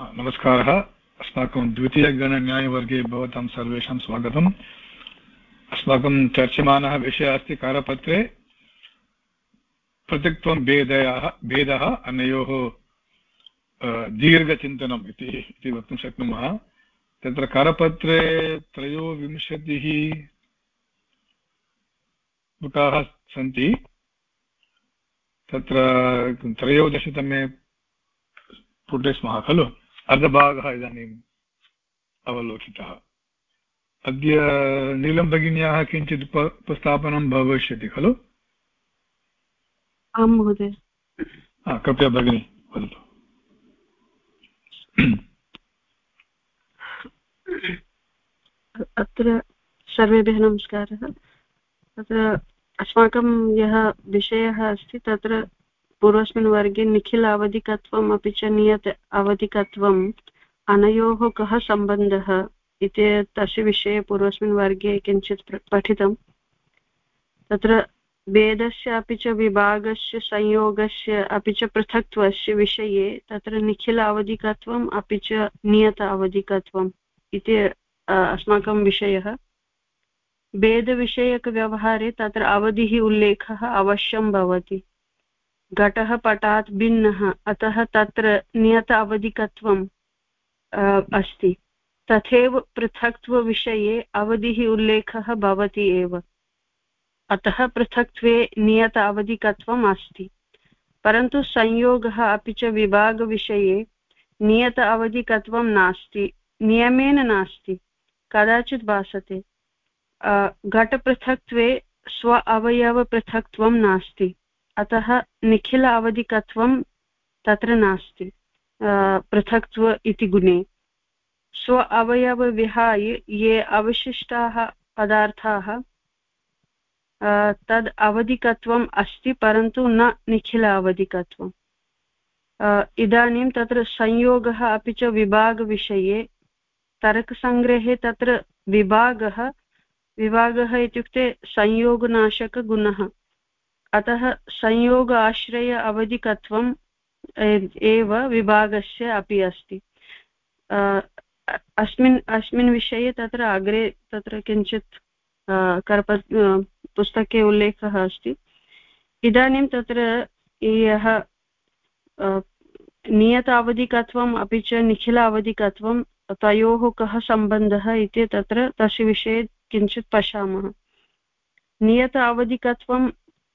नमस्कारः। अस्माकं द्वितीयगणन्यायवर्गे भवतां सर्वेषां स्वागतम्। अस्माकं चर्च्यमानः विषयः अस्ति कारपत्रे। पृथक्त्वं भेदः भेदः अनयोः दीर्घचिन्तनम् इति वक्तुं शक्नुमः। तत्र करपत्रे त्रयोविंशतिः पुटाः सन्ति। तत्र त्रयोदशतमे पुटे स्मः खलु? अर्धभागः इदानीम् अवलोकितः अद्य नीलं भगिन्याः किञ्चित् उपस्थापनं भविष्यति खलु? आं महोदय। कृपया भगिनी वदतु। अत्र सर्वेभ्यः नमस्कारः। तत्र अस्माकं यः विषयः अस्ति तत्र पूर्वस्मिन् वर्गे निखिल अवधिकत्वम् अपि च नियत अवधिकत्वम्। अनयोः कः सम्बन्धः? इति तस्य विषये पूर्वस्मिन् वर्गे किञ्चित् पठितं। तत्र वेदस्य अपि च विभागस्य संयोगस्य अपि च पृथक्त्वस्य विषये तत्र निखिल अवधिकत्वम् अपि च नियत अवधिकत्वम् इति अस्माकं विषयः। वेदविषयकव्यवहारे तत्र अवधिः उल्लेखः अवश्यं भवति। घटः पटात् भिन्नः, अतः तत्र नियत अवधिकत्वम् अस्ति। तथैव पृथक्त्वविषये अवधिः उल्लेखः भवति एव। अतः पृथक्त्वे नियत अवधिकत्वम् अस्ति। परन्तु संयोगः अपि च विभागविषये नियत अवधिकत्वं नास्ति, नियमेन नास्ति। कदाचित् भासते। घटपृथक्त्वे स्व अवयवपृथक्त्वं नास्ति। अतः निखिल अवधिकत्वं तत्र नास्ति पृथक्त्व इति गुणे। स्व अवयवविहाय ये अवशिष्टाः पदार्थाः तद् अवधिकत्वम् अस्ति परन्तु न निखिल अवधिकत्वम् इदानीं तत्र संयोगः अपि च विभागविषये, तर्कसङ्ग्रहे तत्र विभागः विभागः इत्युक्ते संयोगनाशकगुणः। अतः संयोग आश्रय अवधिकत्वम् एव विभागस्य अपि अस्ति। अस्मिन् अस्मिन् विषये तत्र अग्रे तत्र किञ्चित् कर्प पुस्तके उल्लेखः अस्ति। इदानीं तत्र यः नियत अवधिकत्वम् अपि च निखिल अवधिकत्वं तयोः कः सम्बन्धः इति तत्र तस्य विषये किञ्चित् पश्यामः। नियत अवधिकत्वं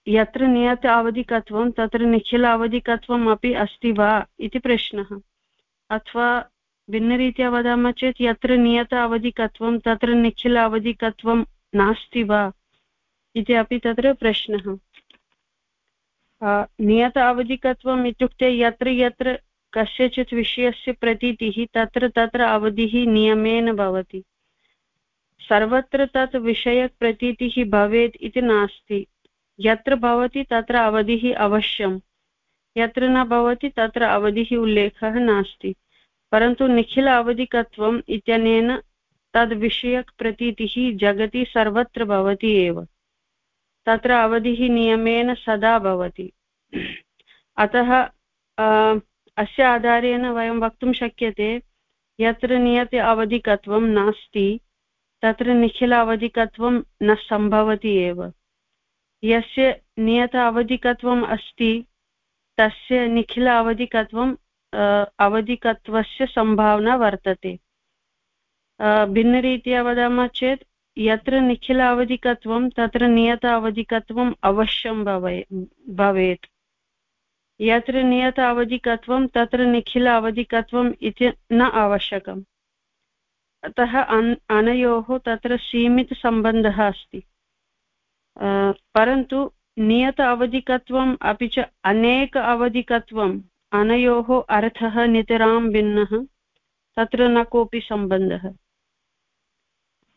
यत्र नियत अवधिकत्वं तत्र निखिल अवधिकत्वम् अपि अस्ति वा इति प्रश्नः। अथवा भिन्नरीत्या वदामः चेत्, यत्र नियत अवधिकत्वं तत्र निखिल अवधिकत्वं नास्ति वा इति अपि तत्र प्रश्नः। नियत अवधिकत्वम् इत्युक्ते यत्र यत्र कस्यचित् विषयस्य प्रतीतिः, तत्र तत्र अवधिः नियमेन भवति। सर्वत्र तत् विषयप्रतीतिः भवेत् इति नास्ति। यत्र भवति तत्र अवधिः अवश्यं। यत्र न भवति तत्र अवधिः उल्लेखः नास्ति। परन्तु निखिल अवधिकत्वम् इत्यनेन तद्विषयकप्रतीतिः जगति सर्वत्र भवति एव। तत्र अवधिः नियमेन सदा भवति। अतः अस्य आधारेण वयं वक्तुं शक्यते, यत्र नियते अवधिकत्वं नास्ति, तत्र निखिल अवधिकत्वं न सम्भवति एव। यस्य नियत अवधिकत्वम् अस्ति, तस्य निखिल अवधिकत्वम् अवधिकत्वस्य सम्भावना वर्तते। भिन्नरीत्या वदामः चेत्, यत्र निखिल अवधिकत्वं तत्र नियत अवधिकत्वम् अवश्यं भवे, भवेत्। यत्र नियत अवधिकत्वं तत्र निखिल अवधिकत्वम् इति न आवश्यकम्। अतः अनयोः तत्र सीमितसम्बन्धः अस्ति। परन्तु नियत अवधिकत्वम् अपि च अनेक अवधिकत्वम् अनयोः अर्थः नितरां भिन्नः, तत्र न कोऽपि सम्बन्धः।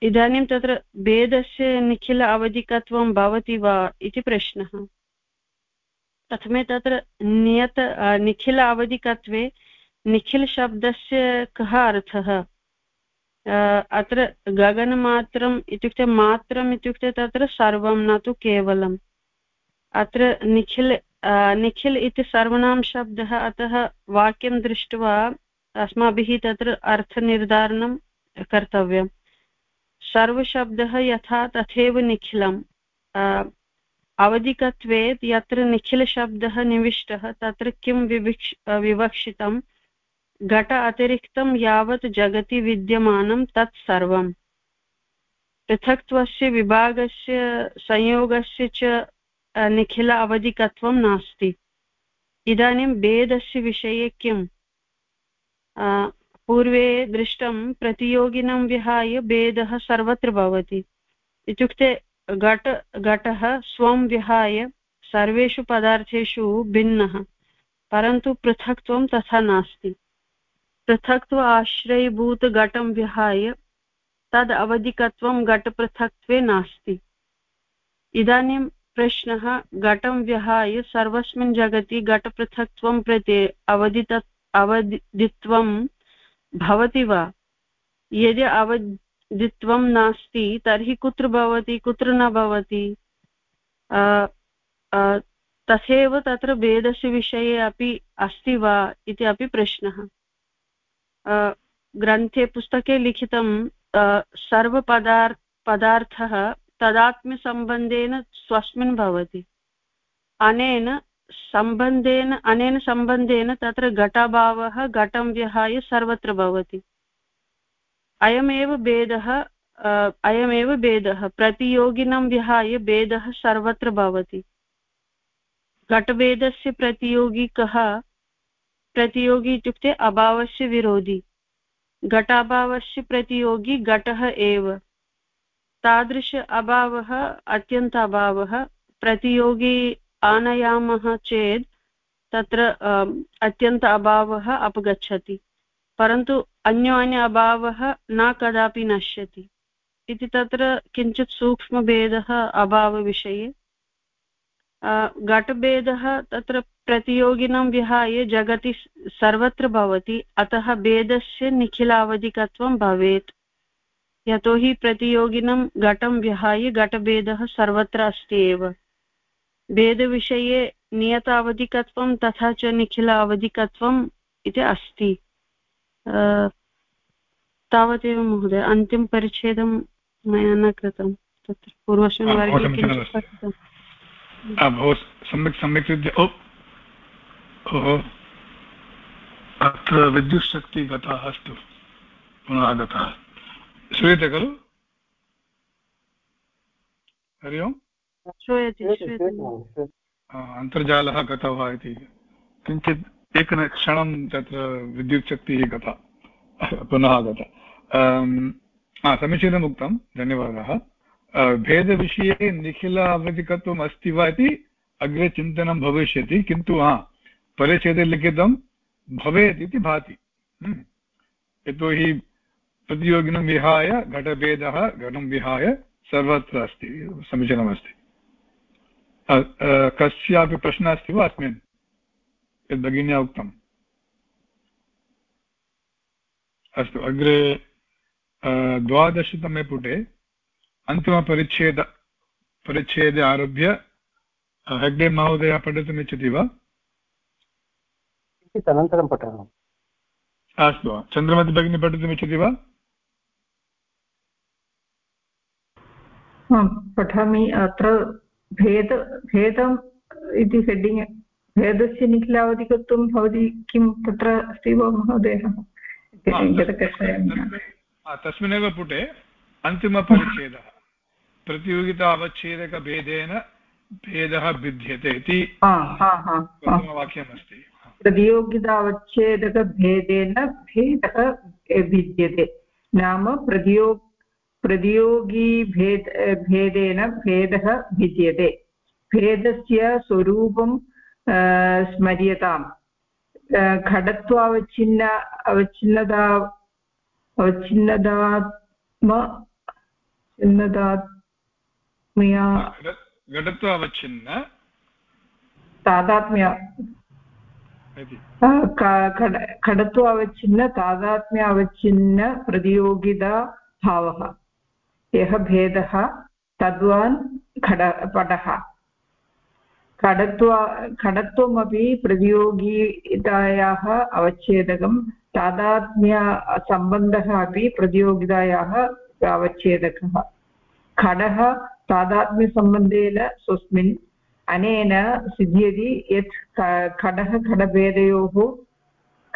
इदानीं तत्र भेदस्य निखिल अवधिकत्वं भवति वा इति प्रश्नः। प्रथमे तत्र नियत निखिल अवधिकत्वे निखिलशब्दस्य कः अर्थः? अत्र गगनमात्रम् इत्युक्ते मात्रम् इत्युक्ते तत्र सर्वं न तु केवलम्। अत्र निखिल निखिल् इति सर्वनां शब्दः अतः वाक्यं दृष्ट्वा अस्माभिः तत्र अर्थनिर्धारणं कर्तव्यं सर्वशब्दः यथा तथैव निखिलम्। अवधिकत्वे यत्र निखिलशब्दः निविष्टः तत्र किं विविक्ष विवक्षितं घट अतिरिक्तं यावत् जगति विद्यमानं तत् सर्वम्। पृथक्त्वस्य विभागस्य संयोगस्य च निखिल अवधिकत्वं नास्ति। इदानीं भेदस्य विषये किम्? पूर्वे दृष्टं प्रतियोगिनं विहाय भेदः सर्वत्र भवति। इत्युक्ते घट, घटः स्वं विहाय सर्वेषु पदार्थेषु भिन्नः, परन्तु पृथक्त्वं तथा नास्ति। पृथक्त्व आश्रयीभूतघटं विहाय तद् अवधिकत्वं घटपृथक्त्वे नास्ति। इदानीं प्रश्नः, घटं विहाय सर्वस्मिन् जगति घटपृथक्त्वं प्रति अवधित अवधित्वं भवति वा? यदि अवधित्वं नास्ति, तर्हि कुत्र भवति, कुत्र न भवति? तथैव तत्र भेदस्य विषये अपि अस्ति वा इति अपि प्रश्नः। ग्रन्थे पुस्तके लिखितं सर्वपदार्, पदार्थः तदात्म्यसम्बन्धेन स्वस्मिन् भवति। अनेन सम्बन्धेन अनेन सम्बन्धेन तत्र घटाभावः, घटं विहाय सर्वत्र भवति। अयमेव भेदः अयमेव भेदः, प्रतियोगिनं विहाय भेदः सर्वत्र भवति। घटभेदस्य प्रतियोगी कः प्रतियोगी इत्युक्ते अभावस्य विरोधी। घटाभावस्य प्रतियोगी घटः एव। तादृश अभावः अत्यन्त अभावः। प्रतियोगी आनयामः चेत् तत्र अत्यन्त अभावः अपगच्छति। परन्तु अन्योन्य अभावः न कदापि नश्यति। इति तत्र किञ्चित् सूक्ष्मभेदः अभावविषये घटभेदः तत्र प्रतियोगिनं विहाय जगति सर्वत्र भवति अतः भेदस्य निखिलावधिकत्वं भवेत्। यतोहि प्रतियोगिनं घटं विहाय घटभेदः सर्वत्र अस्ति एव। भेदविषये नियतावधिकत्वं तथा च निखिल अवधिकत्वम् इति अस्ति। तावदेव महोदय अन्तिमपरिच्छेदं मया न कृतं। तत्र पूर्वस्मिन् वर्गे किञ्चित् बहु सम्यक् सम्यक् रीत्या ओ ओहो अत्र विद्युत्शक्तिः गता अस्तु पुनः आगतः। श्रूयते खलु? हरि ओम्। अन्तर्जालः गतः वा इति। किञ्चित् एकक्षणं तत्र विद्युत्शक्तिः गता पुनः आगता। समीचीनम् उक्तं धन्यवादः। भेदविषये निखिल अवधिकत्वम् अस्ति वा इति अग्रे चिन्तनं भविष्यति, किन्तु हा, परिच्छेदे लिखितं भवेत् इति भाति। हम्म। यतोहि प्रतियोगिनं विहाय, घटभेदः घटं विहाय सर्वत्र अस्ति समीचीनमस्ति कस्यापि प्रश्नः अस्ति वा अस्मिन्? यद् भगिन्या उक्तम्। अस्तु, अग्रे द्वादशतमे पुटे अन्तिमपरिच्छेद परिच्छेदे आरभ्य हेग्डे महोदय पठितुमिच्छति वा? किञ्चित् अनन्तरं पठामि। अस्तु चन्द्रमति भगिनी पठितुमिच्छति वा? पठामि अत्र भेद भेदम् इति हेडिङ्ग् भेदस्य निखिलावधिकत्वं भवति किं तत्र अस्ति वा महोदयः? तस्मिन्नेव पुटे अन्तिमपरिच्छेदः। प्रतियोगिता अवच्छेदकभेदेन भेदः भिद्यते इति प्रथमवाक्यमस्ति। प्रतियोगितावच्छेदकभेदेन भेदः भिद्यते। नाम प्रतियो प्रतियोगिभेद भेदेन भेदः भिद्यते। भेदस्य स्वरूपं स्मर्यताम्। खडत्वावच्छिन्न अवच्छिन्नता अवच्छिन्नदात्म छिन्नदात् मया घटत्वावच्छिन्न तादात्म्य। खडत्व अवच्छिन्न तादात्म्य अवच्छिन्न प्रतियोगिता भावः। यः भेदः तद्वान् खड पटः। खडत्व खडत्वमपि प्रतियोगितायाः अवच्छेदकं तादात्म्यसम्बन्धः अपि प्रतियोगितायाः अवच्छेदकः। खडः तादात्म्यसम्बन्धेन स्वस्मिन् अनेन सिद्ध्यति यत् खडः खडभेदयोः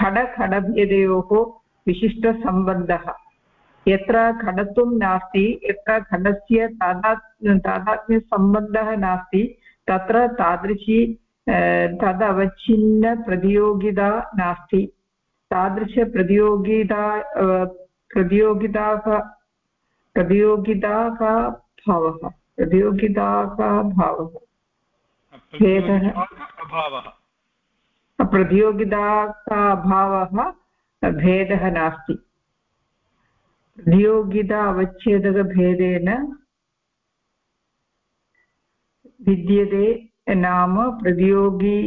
खडखडभेदयोः विशिष्टसम्बन्धः। यत्र खडत्वं नास्ति, यत्र खडस्य तादात् तादात्म्यसम्बन्धः नास्ति, तत्र तादृशी तदवच्छिन्नप्रतियोगिता नास्ति। तादृशप्रतियोगिता प्रतियोगिताः प्रतियोगिताका भावः। प्रतियोगिताका भावः। भेदः प्रतियोगिताका अभावः भेदः नास्ति। प्रतियोगिता अवच्छेदकभेदेन विद्यते नाम प्रतियोगी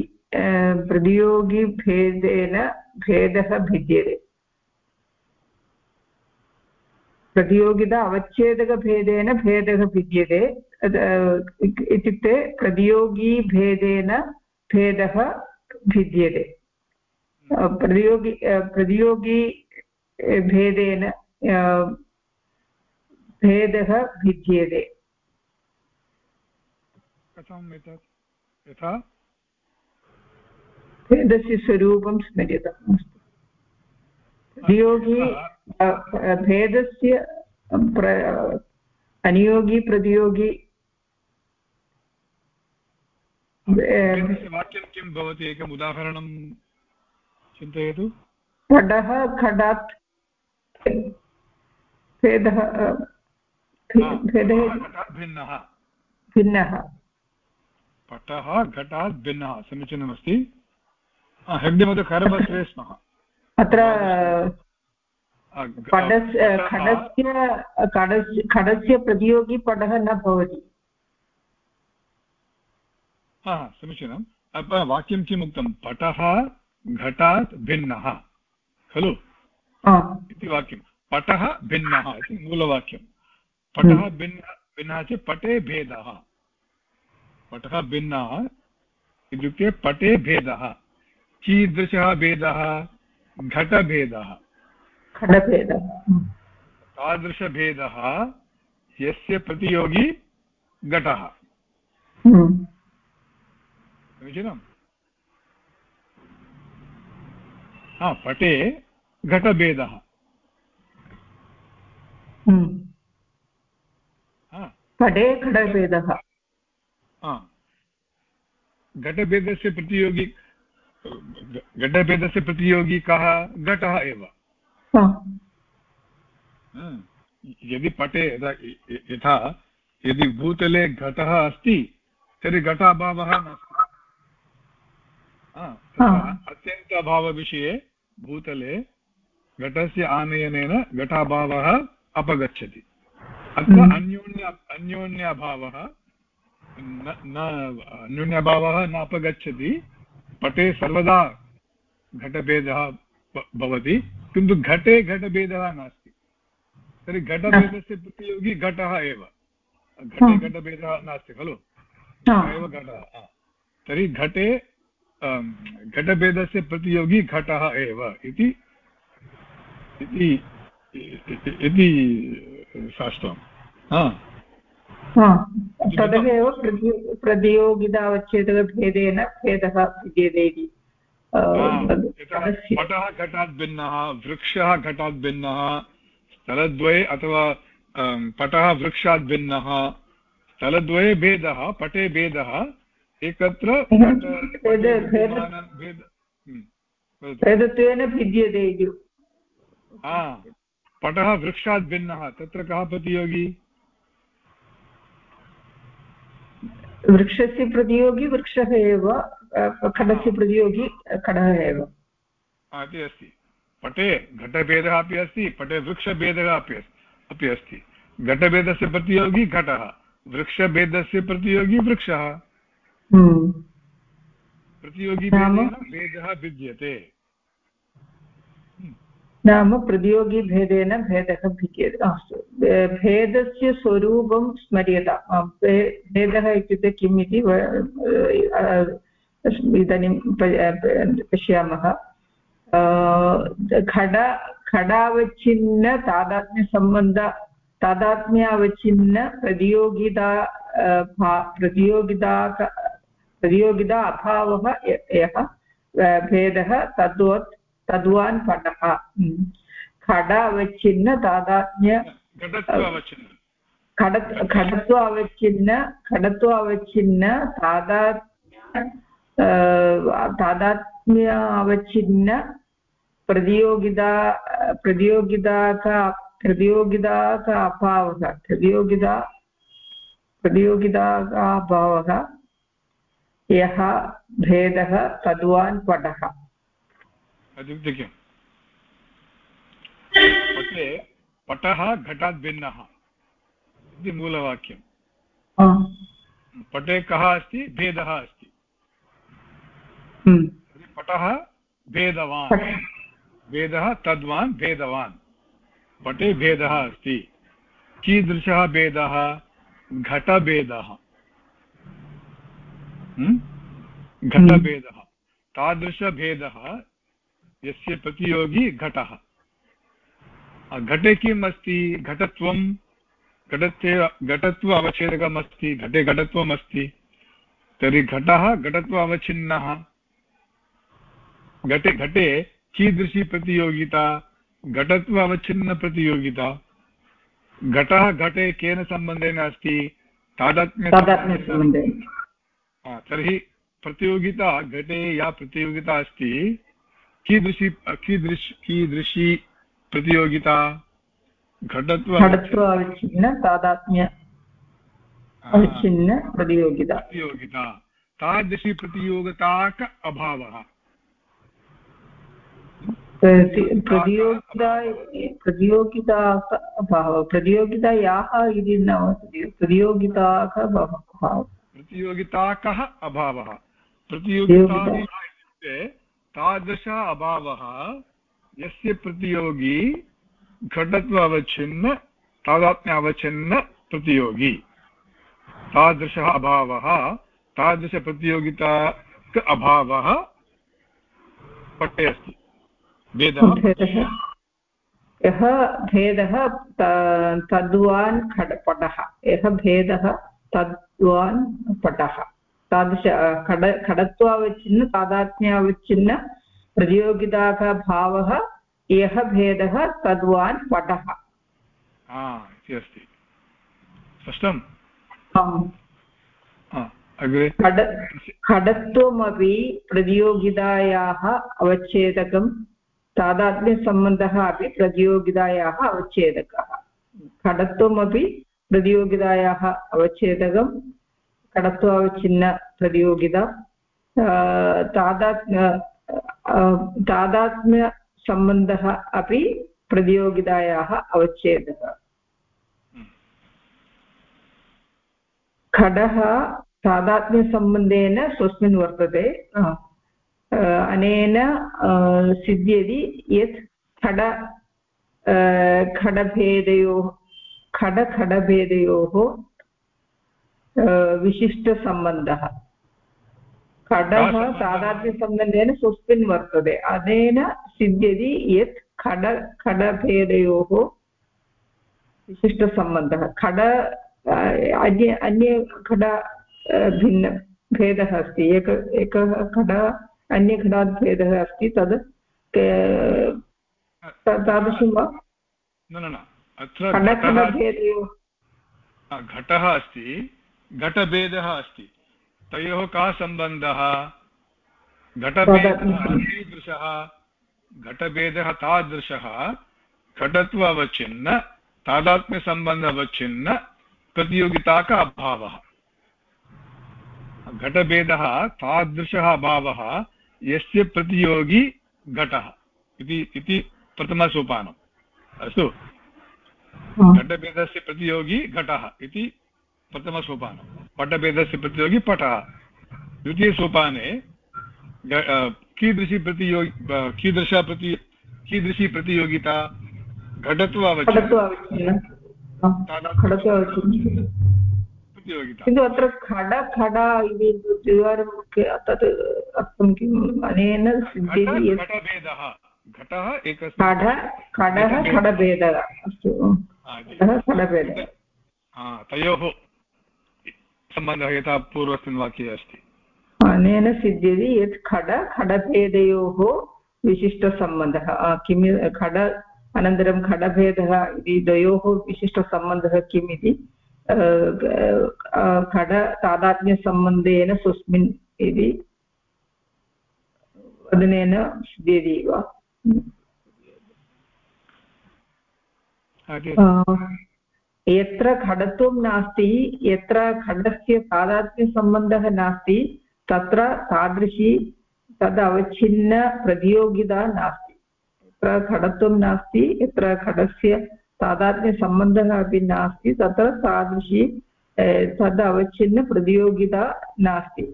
प्रतियोगिभेदेन भेदः भिद्यते। प्रतियोगिता अवच्छेदकभेदेन भेदः भिद्यते इत्युक्ते प्रतियोगीभेदेन भेदः भिद्यते। प्रतियोगि प्रतियोगी भेदेन भेदः भिद्यते। कथम् एतत्? यथा? भेदस्य स्वरूपं स्मर्यताम् प्रतियोगी भेदस्य अनियोगी प्रतियोगी। वाक्यं किं भवति? एकम् उदाहरणं चिन्तयतु। खडः खडात् भेदः भेदः भिन्नः। भिन्नः। पटः घटात् भिन्नः। समीचीनमस्ति। हेग्डिमध्ये करपत्रे स्मः अत्र खडस्य खडस्य खडस्य प्रतियोगी पटः न भवति। हा समीचीनं। वाक्यं किम् उक्तं? पटः घटात् भिन्नः। खलु? इति वाक्यं। पटः भिन्नः इति मूलवाक्यं। पटः भिन्नः भिन्नः चेत् पटे भेदः। पटः भिन्नः इत्युक्ते पटे भेदः। कीदृशः भेदः? घटभेदः। घटभेदः। तादृशभेदः यस्य प्रतियोगी घटः। समीचीनम्? हा पटे घटभेदः। पटे घटभेदः। घटभेदस्य प्रतियोगी घटभेदस्य प्रतियोगी कः? घटः एव। यदि पटे यथा यदि भूतले घटः अस्ति तर्हि घटाभावः नास्ति। अत्यन्त अभावविषये भूतले घटस्य आनयनेन घटाभावः अपगच्छति। अत्र अन्योन्य अन्योन्यभावः न अन्योन्यभावः न अपगच्छति पटे सर्वदा घटभेदः भवति किन्तु घटे घटभेदः नास्ति तर्हि घटभेदस्य प्रतियोगी घटः एव घटे घटभेदः नास्ति खलु एव घटः तर्हि घटे घटभेदस्य प्रतियोगी घटः एव इति इति शास्त्रं ततः एव प्रतियोगितावच्छेदकभेदेन भेदः विद्यते इति पटः घटात् भिन्नः वृक्षः घटात् भिन्नः स्थलद्वये अथवा पटः वृक्षात् भिन्नः स्थलद्वये भेदः पटे भेदः एकत्र भेदत्वेन भिद्यते इति. पटः वृक्षात् भिन्नः तत्र कः प्रतियोगी? वृक्षस्य प्रतियोगी वृक्षः एव खडस्य प्रतियोगी खडः एव। इति अस्ति। पटे घटभेदः अपि अस्ति पटे वृक्षभेदः अपि अपि अस्ति। घटभेदस्य प्रतियोगी घटः वृक्षभेदस्य प्रतियोगी वृक्षः। हम्म। प्रतियोगी भेदः भिद्यते। नाम प्रतियोगिभेदेन भेदः भिद्यते अस्तु भेदस्य स्वरूपं स्मर्यता। भेदः इत्युक्ते किम् इति इदानीं पश्यामः। खड, खडावच्छिन्न तादात्म्यसम्बन्ध, तादात्म्यावच्छिन्न प्रतियोगिता प्रतियोगिता प्रतियोगिता अभावः यः भेदः तद्वत् तद्वान् पटः खड अवच्छिन्न तादात्म्य खडत्व अवच्छिन्न खडत्व अवच्छिन्न तादात् तादात्म्य अवच्छिन्न प्रतियोगिता प्रतियोगिता का प्रतियोगिता का अभावः प्रतियोगिता प्रतियोगिता का अभावः यः भेदः तद्वान् पटः इत्युक्ते किम् पटे पटः घटात् भिन्नः इति मूलवाक्यं पटे कः अस्ति? भेदः अस्ति। हम्म। पटः भेदवान्। भेदः तद्वान् भेदवान्। पटे भेदः अस्ति। कीदृशः भेदः? घटभेदः। हम्म? घटभेदः। तादृशभेदः यस्य प्रतियोगी घटः। घटे किम् अस्ति? घटत्वं? घटत्वे घटत्व अवच्छेदकम् अस्ति घटे घटत्वम् अस्ति तर्हि घटः घटत्व अवच्छिन्नः घटे घटे कीदृशी प्रतियोगिता? घटत्व अवच्छिन्नप्रतियोगिता घटः घटे केन सम्बन्धेन अस्ति? तादात्म्य तर्हि प्रतियोगिता घटे या प्रतियोगिता अस्ति? कीदृशी कीदृश कीदृशी प्रतियोगिता? घटत्व अवच्छिन्न तादात्म्य अवच्छिन्न प्रतियोगिता। प्रतियोगिता। तादृशी प्रतियोगिताक अभावः। प्रतियोगिता प्रतियोगिता प्रतियोगितायाः इति न प्रतियोगिताः प्रतियोगिताकः अभावः। प्रतियोगिता इत्युक्ते तादृश अभावः। यस्य प्रतियोगी घटत्व अवच्छिन्न, तादात्म्य अवच्छिन्न प्रतियोगी। तादृशः अभावः तादृशप्रतियोगिता अभावः पट्टे अस्ति। भेदः? यः भेदः तद्वान् खडपटः यः भेदः, तद्वान् पटः। तादृश खड खडत्वावच्छिन्न तादात्म्यावच्छिन्न प्रतियोगिताः भावः यः भेदः तद्वान् पटः अस्ति। स्पष्टम्? खडत्वमपि प्रतियोगितायाः अवच्छेदकं तादात्म्यसम्बन्धः अपि प्रतियोगितायाः अवच्छेदकः। खडत्वमपि प्रतियोगितायाः अवच्छेदकं खडत्वावच्छिन्नप्रतियोगिता तादात्म्य तादात्म्यसम्बन्धः अपि प्रतियोगितायाः अवच्छेदः खडः तादात्म्यसम्बन्धेन स्वस्मिन् वर्तते अनेन सिद्ध्यति यत् खड खडभेदयोः खडखडभेदयोः विशिष्टसम्बन्धः खडः तादात्म्यसम्बन्धेन स्वस्मिन् वर्तते अनेन सिद्ध्यति यत् खड खडभेदयोः विशिष्टसम्बन्धः खड अन्य अन्ये खड भिन्न भेदः अस्ति एक एकः खड अन्यघटात् भेदः अस्ति तद् तादृशं वा न न अत्र घटः अस्ति घटभेदः अस्ति। तयोः कः सम्बन्धः? घटभेदः कीदृशः? घटभेदः तादृशः। घटत्व अवच्छिन्न तादात्म्यसम्बन्ध प्रतियोगिता का अभावः। घटभेदः तादृशः अभावः यस्य प्रतियोगी घटः इति प्रथमसोपानम् अस्तु। घटभेदस्य प्रतियोगी घटः इति प्रथमसोपानं पटभेदस्य प्रतियोगी पटः। द्वितीयसोपाने कीदृशी प्रतियोगि कीदृश प्रति कीदृशी प्रतियोगिता घटत्व प्रतियोगिता। किन्तु अत्र खड खड इति द्विवारं तत् अर्थं किम्? अनेन घटभेदः। घटः एकस्मिन् खडः खडभेदः। अस्तु। खडभेदः। तयोः। सम्बन्धः यथा पूर्वस्मिन् वाक्ये अस्ति अनेन सिद्ध्यति यत् खड खडभेदयोः विशिष्टसम्बन्धः किम् खड अनन्तरं खडभेदः इति द्वयोः विशिष्टसम्बन्धः किम् इति खड तादात्म्यसम्बन्धेन स्वस्मिन् इति वदनेन सिद्ध्यति वा यत्र खडत्वं नास्ति, यत्र खडस्य तादात्म्यसम्बन्धः नास्ति, तत्र तादृशी तद् अवच्छिन्नप्रतियोगिता नास्ति। यत्र खडत्वं नास्ति, यत्र खडस्य तादात्म्यसम्बन्धः अपि नास्ति, तत्र तादृशी तद् नास्ति।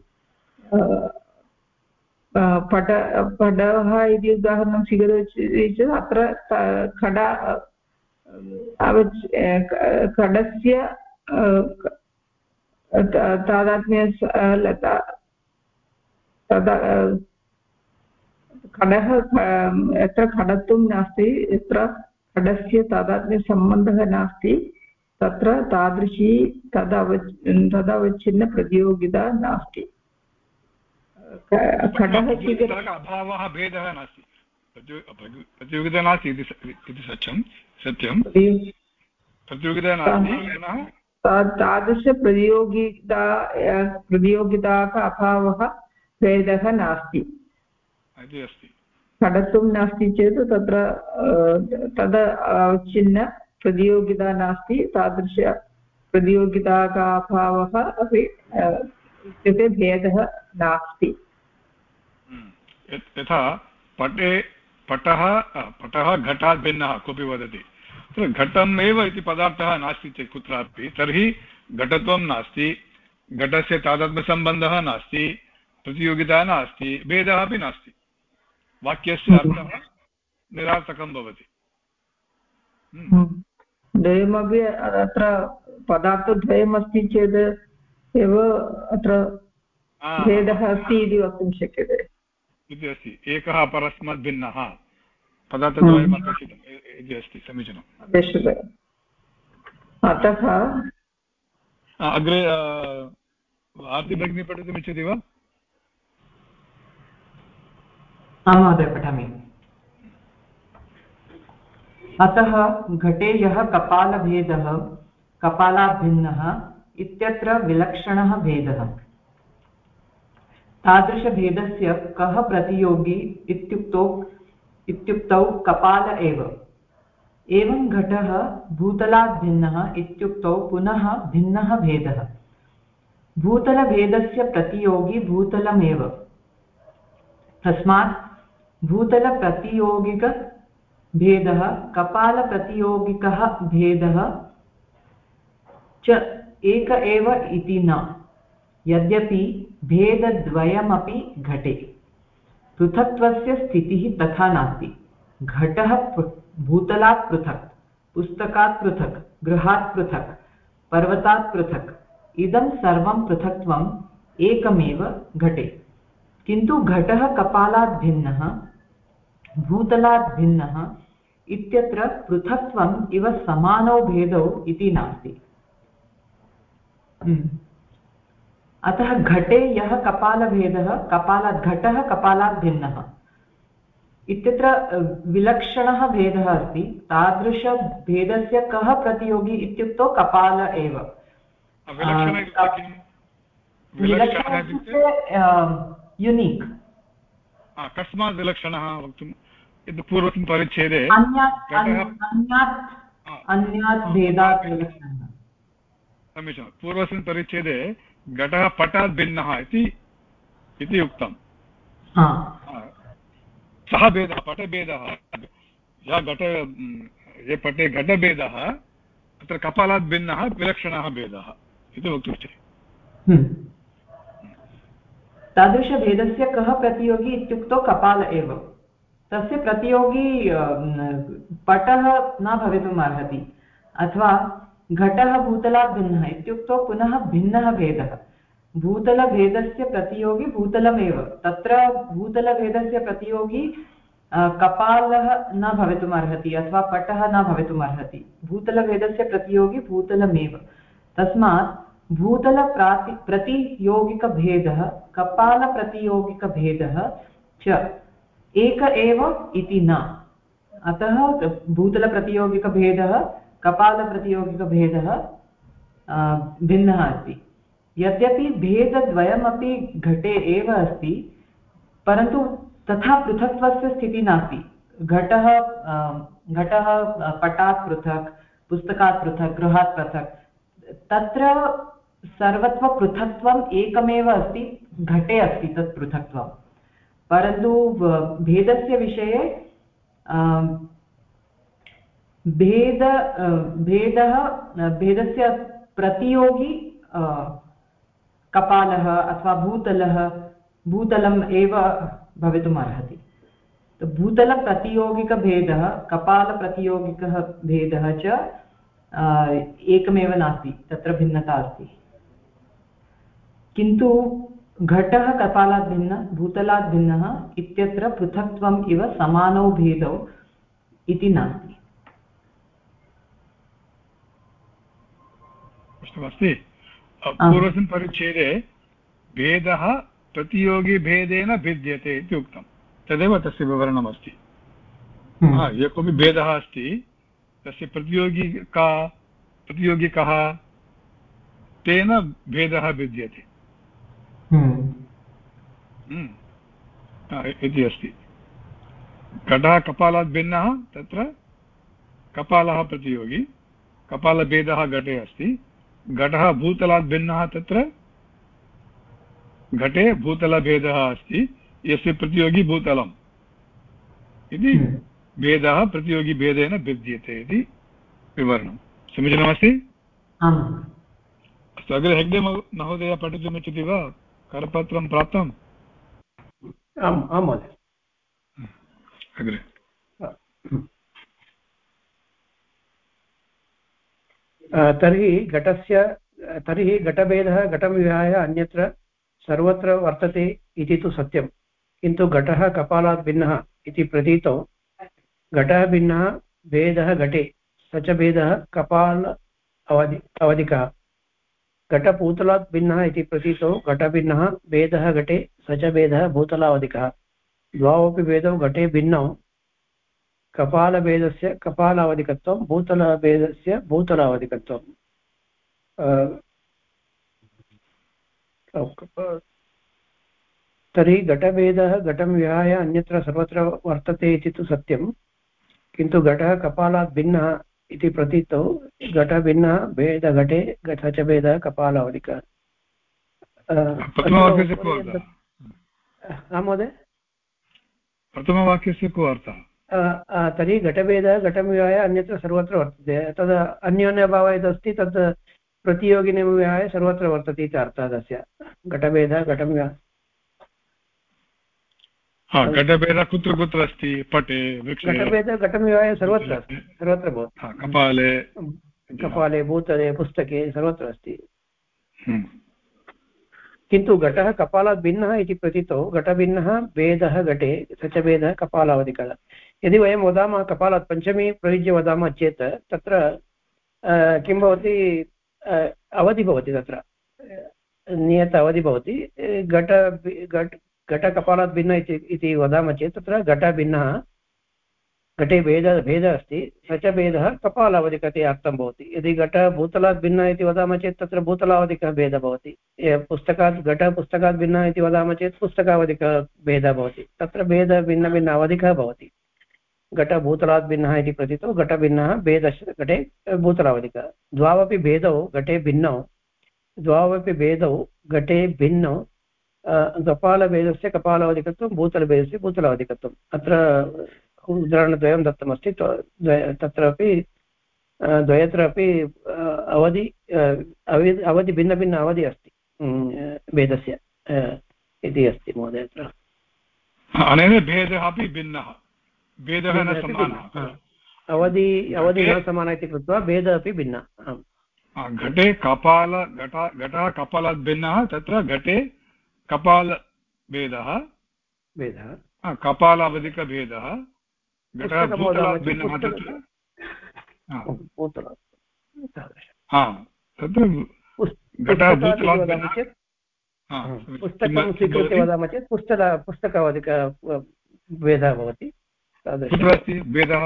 पट पटः इति उदाहरणं स्वीकरोति चेत्, अत्र खड खडस्य तादात्म्य तदा खडः यत्र खडत्वं नास्ति यत्र खडस्य तादात्म्यसम्बन्धः नास्ति तत्र तादृशी तदव तदवच्छिन्नप्रतियोगिता नास्ति खडः अभावः भेदः नास्ति प्रतियोगिता नास्ति इति सत्यं सत्यं प्रतियोगिता नास्ति तादृशप्रतियोगिता प्रतियोगिताः अभावः भेदः नास्ति। अस्ति। खडत्वं नास्ति चेत् तत्र तद् अवच्छिन्न प्रतियोगिता नास्ति। तादृश प्रतियोगिताः अभावः अपि इत्युक्ते भेदः नास्ति। हम्म। यथा पटे पटः पटः घटात् भिन्नः कोऽपि वदति। तत्र घटम् एव इति पदार्थः नास्ति चेत् कुत्रापि तर्हि घटत्वं नास्ति घटस्य तादात्म्यसम्बन्धः नास्ति प्रतियोगिता नास्ति भेदः अपि नास्ति। वाक्यस्य अर्थः निरार्थकं भवति। हम्म। हम्म। द्वयमपि अत्र पदार्थद्वयमस्ति चेत् एव अत्र भेदः अस्ति इति वक्तुं शक्यते। इति अस्ति। एकः परस्मात् भिन्नः। पदार्थद्वयम्। अपेक्षितम् इति अस्ति समीचीनम् अतः अग्रे आर्ति भगिनी पठितुमिच्छति वा? आं महोदय पठामि। अतः घटे यः कपालभेदः कपालात् भिन्नः इत्यत्र विलक्षणः भेदः। तादृशभेदस्य कः प्रतियोगी इत्युक्तौ इत्युक्तौ कपाल एव। एवं घटः भूतलात् भिन्नः इत्युक्तौ पुनः भिन्नः भेदः। भूतलभेदस्य प्रतियोगी भूतलमेव। तस्मात् भूतलप्रतियोगिकभेदः, कपालप्रतियोगिकः भेदः च एक एव इति न। यद्यपि भेदद्वयमपि घटे। पृथक्त्वस्य स्थितिः तथा नास्ति। घटः भूतलात् पृथक्, पुस्तकात् पृथक् गृहात् पृथक्, पर्वतात् पृथक्, इदं सर्वं पृथक्त्वम् एकमेव घटे। किन्तु घटः कपालात् भिन्नः, भूतलात् भिन्नः इत्यत्र पृथक्त्वम् इव समानौ भेदौ इति नास्ति। हम्म। अतः घटे यः कपालभेदः कपालात् घटः कपालात् भिन्नः इत्यत्र विलक्षणः भेदः अस्ति। तादृशभेदस्य कः प्रतियोगी इत्युक्तौ कपाल एव। युनीक् कस्मात् विलक्षणः वक्तुं यद् पूर्वस्मिन् परिच्छेदे समीचीनं पूर्वस्मिन् परिच्छेदे घटः पटात् भिन्नः इति इति उक्तं। सः भेदः पटभेदः। यः घट ये पटे घटभेदः तत्र कपालात् भिन्नः विलक्षणः भेदः इति वक्तुं हम्म। तादृशभेदस्य कः प्रतियोगी इत्युक्तौ कपाल एव। तस्य प्रतियोगी पटः न भवितुम् अर्हति। अथवा घटः भूतलात् भिन्नः इत्युक्तौ पुनः भिन्नः भेदः। भूतलभेदस्य प्रतियोगी भूतलमेव। तत्र भूतलभेदस्य प्रतियोगी कपालः न भवितुम् अथवा पटः न भवितुम् अर्हति। भूतलभेदस्य प्रतियोगी भूतलमेव। तस्मात् भूतलप्राति, प्रतियोगिकभेदः, कपालप्रतियोगिकभेदः च एक एव इति न। अतः भूतलप्रतियोगिकभेदः कपालप्रतियोगिकभेदः भिन्नः अस्ति। यद्यपि भेदद्वयमपि घटे एव अस्ति, परन्तु तथा पृथक्त्वस्य स्थितिः नास्ति। घटः घटः पटात् पृथक्, पुस्तकात् पृथक्, गृहात् पृथक्, तत्र सर्वत्वपृथक्त्वम् एकमेव अस्ति, घटे अस्ति तत् पृथक्त्वं परन्तु भेदस्य विषये भेद भेदः भेदस्य प्रतियोगी कपालः अथवा भूतलः, भूतलम् एव भवितुम् अर्हति। भूतलप्रतियोगिकभेदः, कपालप्रतियोगिकः भेदः च एकमेव नास्ति, तत्र भिन्नता अस्ति। किन्तु घटः कपालात् भिन्नः, भूतलात् भिन्नः इत्यत्र पृथक्त्वम् इव समानौ भेदौ इति नास्ति। अस्तु पूर्वस्मिन् परिच्छेदे भेदः प्रतियोगिभेदेन भिद्यते इति उक्तं। तदेव तस्य विवरणमस्ति। हम्म। यः कोऽपि भेदः अस्ति तस्य प्रतियोगी का प्रतियोगी कः तेन भेदः भिद्यते। हम्म। हम्म। इति अस्ति। घटः कपालात् भिन्नः तत्र कपालः प्रतियोगी कपालभेदः घटे अस्ति। घटः भूतलात् भिन्नः तत्र। घटे भूतलभेदः अस्ति यस्य प्रतियोगी भूतलम्। इति हम्म। भेदः प्रतियोगिभेदेन भिद्यते इति विवरणं। समीचीनमस्ति? अस्तु अग्रे हेग्डे महोदय पठितुमिच्छति वा? करपत्रं प्राप्तम्? आम् आं महोदय। अग्रे। तर्हि घटस्य, तर्हि घटभेदः घटं विहाय अन्यत्र सर्वत्र वर्तते इति तु सत्यं किन्तु घटः कपालात् भिन्नः इति प्रतीतौ। घटः भिन्नः, भेदः घटे, स च भेदः कपाल अवधि, अवधिकः। घटभूतलात् भिन्नः इति प्रतीतौ घटभिन्नः भेदः घटे, स च भेदः भूतलावधिकः। द्वौ अपि भेदौ, घटे भिन्नौ। कपालभेदस्य कपालावधिकत्वं भूतलभेदस्य भूतलावधिकत्वं। तर्हि घटभेदः घटं विहाय अन्यत्र सर्वत्र वर्तते इति तु सत्यं। किन्तु घटः कपालात् भिन्नः इति प्रतीतौ। घटभिन्नः भेदघटे घट च भेदः कपालावलिकः महोदय? प्रथमवाक्यस्य को अर्थः? तर्हि घटभेदः घटं विहाय अन्यत्र सर्वत्र वर्तते। तद् अन्योन्यभावः यदस्ति तत् प्रतियोगिनं विहाय सर्वत्र वर्तते इति अर्थः तस्य घटभेदः घटं घटभेदः कुत्र कुत्र अस्ति? पटे घटभेदः घटं विहाय सर्वत्र अस्ति। सर्वत्र भवति। कपाले। कपाले भूतले पुस्तके सर्वत्र अस्ति। हम्म। किन्तु घटः कपालात् भिन्नः इति प्रतीतौ। घटभिन्नः भेदः घटे। स च भेदः कपालावधिकः। यदि वयं वदामः कपालात् पञ्चमी प्रयुज्य वदामः चेत् तत्र किं भवति अवधि भवति तत्र। नियत अवधि भवति। घट घट, घटकपालात् भिन्न इति वदामः चेत् तत्र घटभिन्नः, घटे भेद, भेदः अस्ति। स च भेदः कपालावधिकतया अर्थं भवति। यदि घट भूतलात् भिन्नः इति वदामः चेत् तत्र भूतलावधिकः भेदः भवति। पुस्तकात्, घट पुस्तकात् इति वदामः चेत् पुस्तकावधिकः भेदः भवति। तत्र भेदः भिन्नभिन्न अवधिकः भवति। घटभूतलात् भिन्नः इति प्रथितौ घटभिन्नः भेदस्य घटे भूतलावधिकः। द्वावपि भेदौ, घटे भिन्नौ। द्वावपि भेदौ, घटे भिन्नौ। कपालभेदस्य कपालावधिकत्वं, भूतलभेदस्य भूतलावधिकत्वम्। अत्र उदाहरणद्वयं दत्तमस्ति। तत्रापि द्वयत्र अपि अवधि अवधि, भिन्नभिन्न अवधि अस्ति। भेदस्य इति अस्ति महोदय अत्र। अनेन भेदः अपि भिन्नः। भेदः न समानः। अवधि अवधि न समानः इति कृत्वा भेदः अपि भिन्नः। घटे कपाल घट घटः कपालात् भिन्नः तत्र घटे कपालभेदः भेदः। कपालावधिकभेदः घटः भूतलात् भिन्नः तत्र। तत्र घटः भूतलात् भिन्नः। पुस्तकं स्वीकृत्य वदामः चेत् पुस्तक पुस्तकावधिक भेदः भवति। कुत्र अस्ति भेदः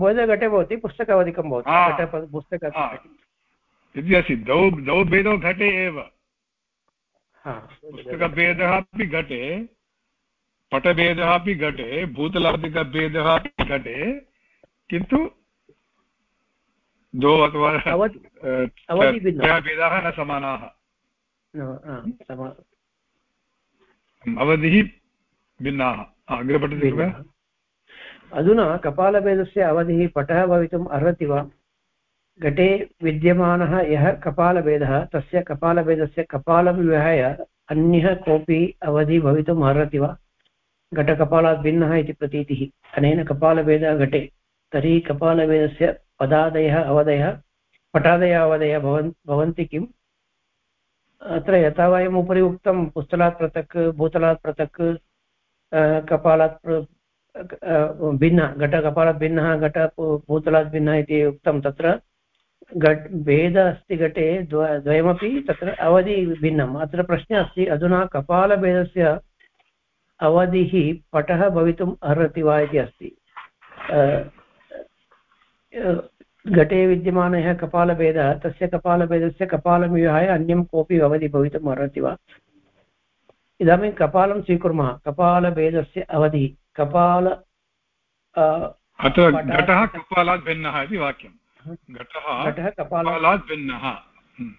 भेदघटे भवति पुस्तकावधिकं भवति। पुस्तक इति अस्ति द्वौ द्वौ भेदौ घटे एव। पुस्तकभेदः अपि घटे पटभेदः अपि घटे भूतलादिकभेदः अपि घटे किन्तु द्वौ अथवा भेदाः न समानाः। अवधिः भिन्नाः अग्रे पठति अधुना कपालभेदस्य अवधिः पटः भवितुम् अर्हति वा? घटे विद्यमानः यः कपालभेदः, तस्य कपालभेदस्य कपालं विहाय अन्यः कोऽपि अवधि भवितुम् अर्हति वा? घटकपालात् भिन्नः इति प्रतीतिः। अनेन कपालभेदः घटे, तर्हि कपालभेदस्य पदादयः अवधयः, पटादयः अवधयः भवन्, भवन्ति किम्? अत्र यथा वयम् उपरि उक्तं पुस्तलात् पृथक्, भूतलात् पृथक् कपालात् भिन्नः घटकपालात् भिन्नः, घट भूतलात् भिन्नः इति उक्तं तत्र। घट्, भेदः अस्ति घटे, द्व, द्वयमपि तत्र अवधि भिन्नम्। अत्र प्रश्नः अस्ति, अधुना कपालभेदस्य अवधिः पटः भवितुम् अर्हति वा इति अस्ति। घटे विद्यमानः कपालभेदः, तस्य कपालभेदस्य कपालं विहाय अन्यं कोऽपि अवधि भवितुम् अर्हति वा? इदानीं कपालं स्वीकुर्मः। कपालभेदस्य अवधिः। कपाल अत्र घटः कपालात् भिन्नः इति वाक्यम् घटः कपालात् भिन्नः। हम्म।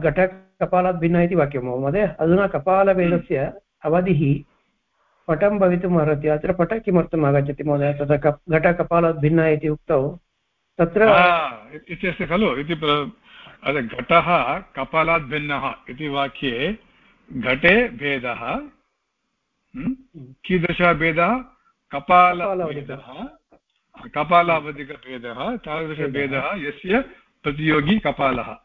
घटः कपालात् भिन्नः इति वाक्यं महोदय। अधुना कपालभेदस्य अवधिः पटं भवितुम् अर्हति। अत्र पट किमर्थम् आगच्छति महोदय? तत्र घटकपालात् भिन्नः इति उक्तौ। तत्र इत्यस्य खलु इति घटः कपालात् भिन्नः इति वाक्ये घटे भेदः हम्म। कीदृशः भेदः। कपालभेदः कपालावधिकभेदः तादृशभेदः यस्य प्रतियोगी कपालः।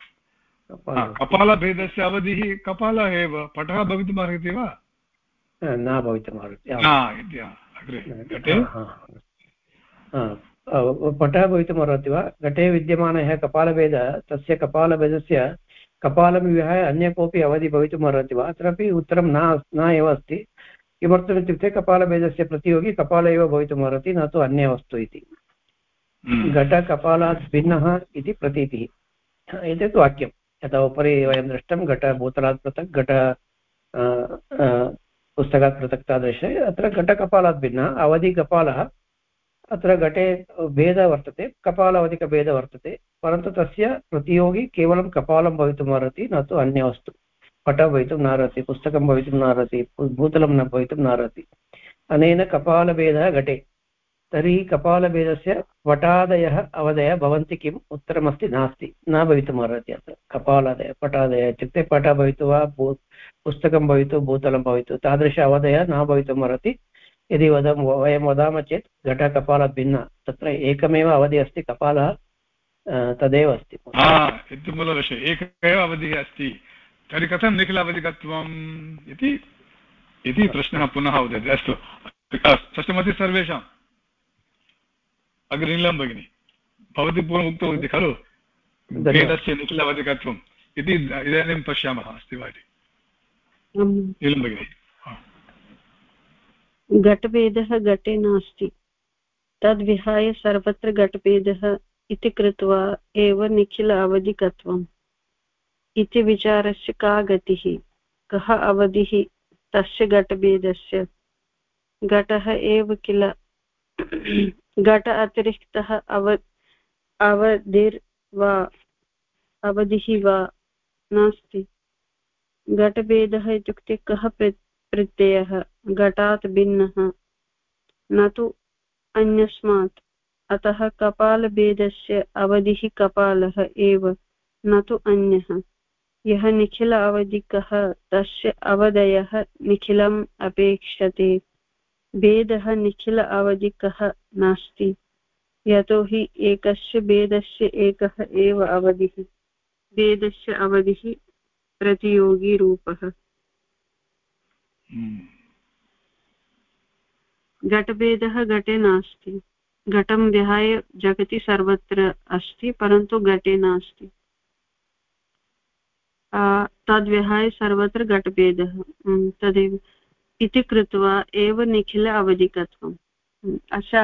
कपालभेदस्य अवधिः कपालः एव। पटः भवितुम् अर्हति वा? न भवितुम् पटः भवितुम् अर्हति वा? घटे विद्यमानः कपालभेदः तस्य कपालभेदस्य कपालं विहाय अन्य कोऽपि अवधि भवितुम् अर्हति वा? अत्रापि उत्तरं न न एव अस्ति। किमर्थमित्युक्ते कपालभेदस्य प्रतियोगी कपाल एव भवितुम् अर्हति न तु अन्य वस्तु इति। हम्म। घटकपालात् भिन्नः इति प्रतीतिः। एतत् वाक्यं यथा उपरि वयं दृष्टं घट भूतलात् पृथक् घट पुस्तकात् पृथक् तादृश अत्र घटकपालात् भिन्नः अवधिकपालः अत्र घटे भेदः वर्तते, कपालावधिकभेदः वर्तते, परन्तु तस्य प्रतियोगी केवलं कपालं भवितुम् अर्हति, न तु अन्यवस्तु। पटः भवितुं नार्हति पुस्तकं भवितुं नार्हति भूतलं न भवितुं नार्हति अनेन कपालभेदः घटे। तर्हि कपालभेदस्य पटादयः अवधयः भवन्ति किम्? उत्तरमस्ति, नास्ति, न भवितुम् अर्हति अत्र। कपालादय, पटादयः इत्युक्ते पटः भवितु वा पुस्तकं भवितु, भूतलं भवितु, तादृश अवधयः न भवितुम् अर्हति। यदि वदं वयं वदामः चेत् घटकपालात् भिन्ना तत्र एकमेव अवधि अस्ति कपालः तदेव अस्ति। मूलविषये। एक एव अवधिः अस्ति। तर्हि कथं निखिलावधिकत्वम् इति? इति प्रश्नः पुनः उदेति। अस्तु। स्पष्टमस्ति सर्वेषाम् अग्रनीलं भगिनि। भवती पूर्वम् उक्तवती खलु? भेदस्य निखिलावधिकत्वम् इति इदानीं पश्यामः अस्ति वा इति नीलं भगिनि। घटभेदः घटे नास्ति। तद्विहाय सर्वत्र घटभेदः इति कृत्वा एव निखिल अवधिकत्वम्। इति विचारस्य का गतिः? कः अवधिः? तस्य घटभेदस्य। घटः एव किल? घट अतिरिक्तः अव, अवधिर्वा, अवधिः वा? नास्ति। घटभेदः इत्युक्ते कः प्रत्ययः? घटात् भिन्नः। न तु अन्यस्मात्। अतः कपालभेदस्य अवधिः कपालः एव। न तु अन्यः। यः निखिल अवधिकः, तस्य अवधयः निखिलम् अपेक्षते। भेदः निखिल अवधिकः नास्ति। यतोहि एकस्य भेदस्य एकः एव अवधिः। भेदस्य अवधिः प्रतियोगीरूपः। घटभेदः घटे नास्ति। घटं विहाय जगति सर्वत्र अस्ति, परन्तु घटे नास्ति। तद्विहाय सर्वत्र घटभेदः। तदेव। इति कृत्वा एव निखिल अवधिकत्वम्। अस्य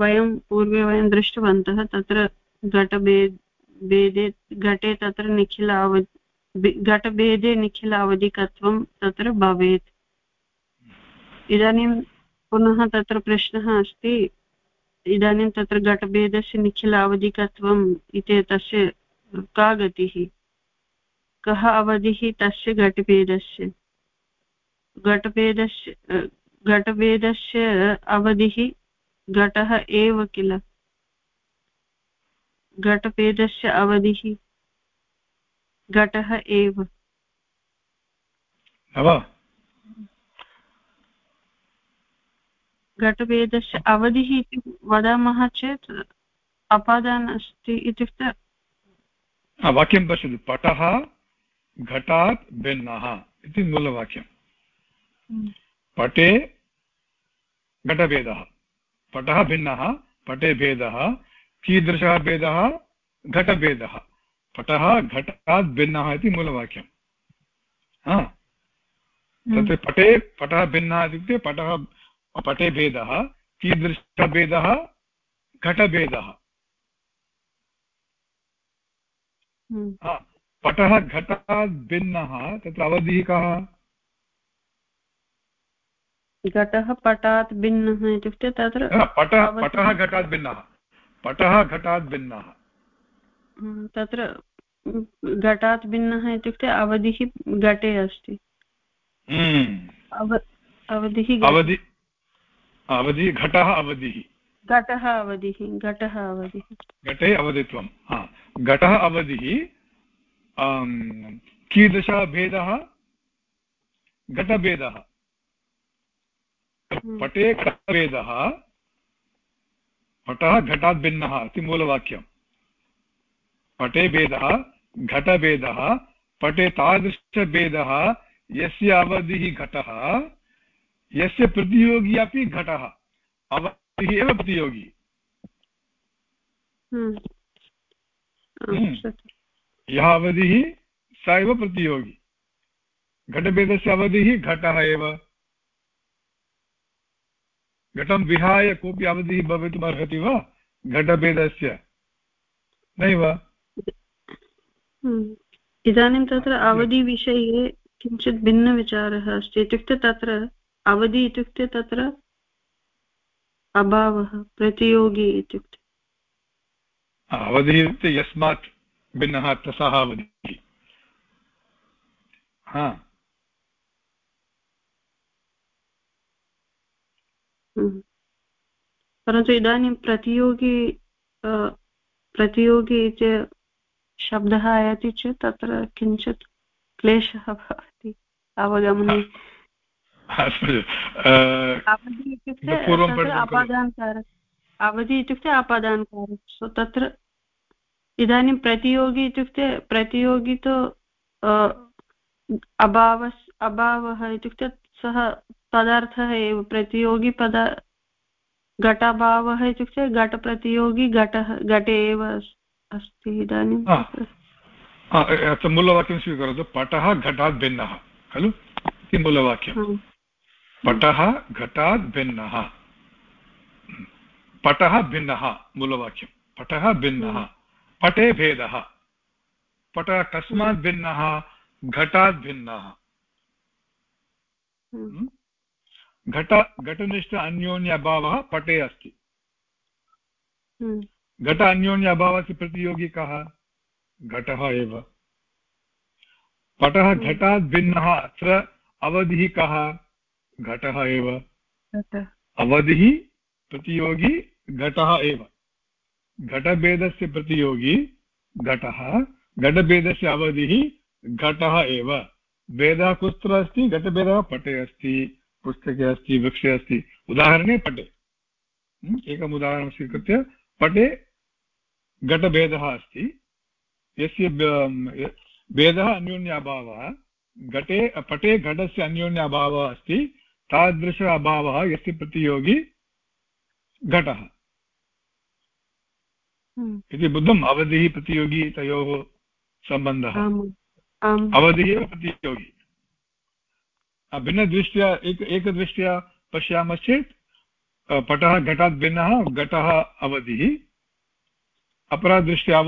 वयं पूर्वे वयं दृष्टवन्तः, तत्र घटभेद, भेदे, घटे तत्र निखिल अवधि घटभेदे निखिल अवधिकत्वं तत्र भवेत्। इदानीं पुनः तत्र प्रश्नः अस्ति। इदानीं तत्र घटभेदस्य निखिल अवधिकत्वम् इति तस्य का गतिः? कः अवधिः तस्य घटभेदस्य? घटभेदस्य घटभेदस्य अवधिः घटः एव किल? घटभेदस्य अवधिः घटः एव। घटभेदस्य अवधिः इति वदामः चेत् अपादान अस्ति इत्युक्ते वाक्यं पश्यतु। पटः घटात् भिन्नः इति मूलवाक्यं हम्म। पटे घटभेदः। पटः भिन्नः पटे भेदः। कीदृशः भेदः? घटभेदः। पटः घटात् भिन्नः इति मूलवाक्यं हम्म। तत्र पटे पटः भिन्नः इत्युक्ते पटः पटे भेदः कीदृशभेदः घटभेदः। हम्म। पटः घटात् भिन्नः तत्र अवधिः कः? घटः पटात् भिन्नः इत्युक्ते तत्र पटः पटः घटात् भिन्नः। पटः घटात् भिन्नः। तत्र घटात् भिन्नः इत्युक्ते अवधिः घटे अस्ति। हम्म। अवधिः अवधि घटः अवधिः। घटः अवधिः घटः अवधिः। घटे अवधित्वं हा। घटः अवधिः कीदृशः भेदः? घटभेदः। हम्म। पटे घटभेदः। पटः घटात् भिन्नः इति मूलवाक्यं पटे भेदः घटभेदः। पटे तादृशभेदः यस्य अवधिः घटः? यस्य प्रतियोगी अपि घटः। अवधिः एव प्रतियोगी। हम्म। हम्म। यः अवधिः स एव प्रतियोगी। घटभेदस्य अवधिः घटः एव। घटं विहाय कोऽपि अवधिः भवितुम् अर्हति वा? घटभेदस्य। नैव? हम्म। इदानीं तत्र अवधिविषये किञ्चित् भिन्नविचारः अस्ति। इत्युक्ते तत्र अवधि इत्युक्ते तत्र अभावः प्रतियोगी इत्युक्ते। अवधिः इत्युक्ते यस्मात् भिन्नः सः अवधिः। हा। हम्म। परन्तु इदानीं प्रतियोगी प्रतियोगी इति शब्दः आयाति चेत् तत्र किञ्चित् क्लेशः भवति अवगमने। अवधि इत्युक्ते अपादानकारः सो तत्र इदानीं प्रतियोगी इत्युक्ते प्रतियोगी तु अभावस् अभावः इत्युक्ते सः पदार्थः एव प्रतियोगी पद घटभावः इत्युक्ते घटप्रतियोगी घटः घटे एव अस्ति इदानीं मूलवाक्यं स्वीकरोतु पटः घटात् भिन्नः खलु इति मूलवाक्यं पटः घटात् भिन्नः। पटः भिन्नः मूलवाक्यं पटः भिन्नः पटे भेदः। पटः कस्मात् भिन्नः घटात् भिन्नः। घट घटनिष्ठ अन्योन्य अभावः पटे अस्ति। हम्म। घट अन्योन्य अभावस्य प्रतियोगी कः? घटः एव। पटः हम्म। घटात् भिन्नः अत्र अवधिः कः? घटः एव। अवधिः प्रतियोगी घटः एव। घटभेदस्य प्रतियोगी घटः घटभेदस्य अवधिः घटः एव। भेदः कुत्र अस्ति? घटभेदः पटे अस्ति पुस्तके अस्ति वृक्षे अस्ति। उदाहरणे पटे। एकम् उदाहरणं स्वीकृत्य पटे घटभेदः अस्ति। यस्य भेदः अन्योन्य अभावः घटे पटे घटस्य अन्योन्य अभावः अस्ति। तादृश अभावः यस्य प्रतियोगी घटः। हम्म। इति बुद्धम् अवधिः प्रतियोगी तयोः सम्बन्धः। अवधिः एव प्रतियोगी। भिन्नदृष्ट्या एक एकदृष्ट्या पश्यामश्चेत् पटः घटात् भिन्नः घटः अवधिः। अपरादृष्ट्या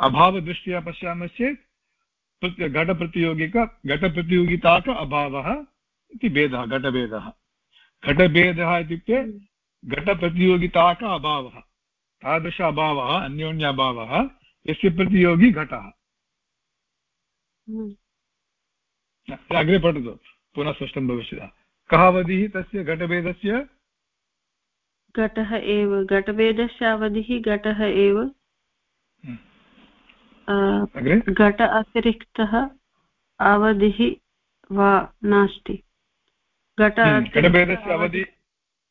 अभावदृष्ट्या पश्यामश्चेत् घटप्रतियोगिका घटप्रतियोगिताक अभावः। इति भेदः घटभेदः। घटभेदः इत्युक्ते घटप्रतियोगिताक अभावः। तादृश अभावः अन्योन्य अभावः यस्य प्रतियोगी घटः। हम्म। अग्रे पठतु पुनः स्पष्टं भविष्यति। कः अवधिः तस्य घटभेदस्य? घटः एव घटभेदस्य अवधिः घटः एव। हम्म। घट अतिरिक्तः अवधिः वा नास्ति। घट हम्म, घटभेदस्य अवधि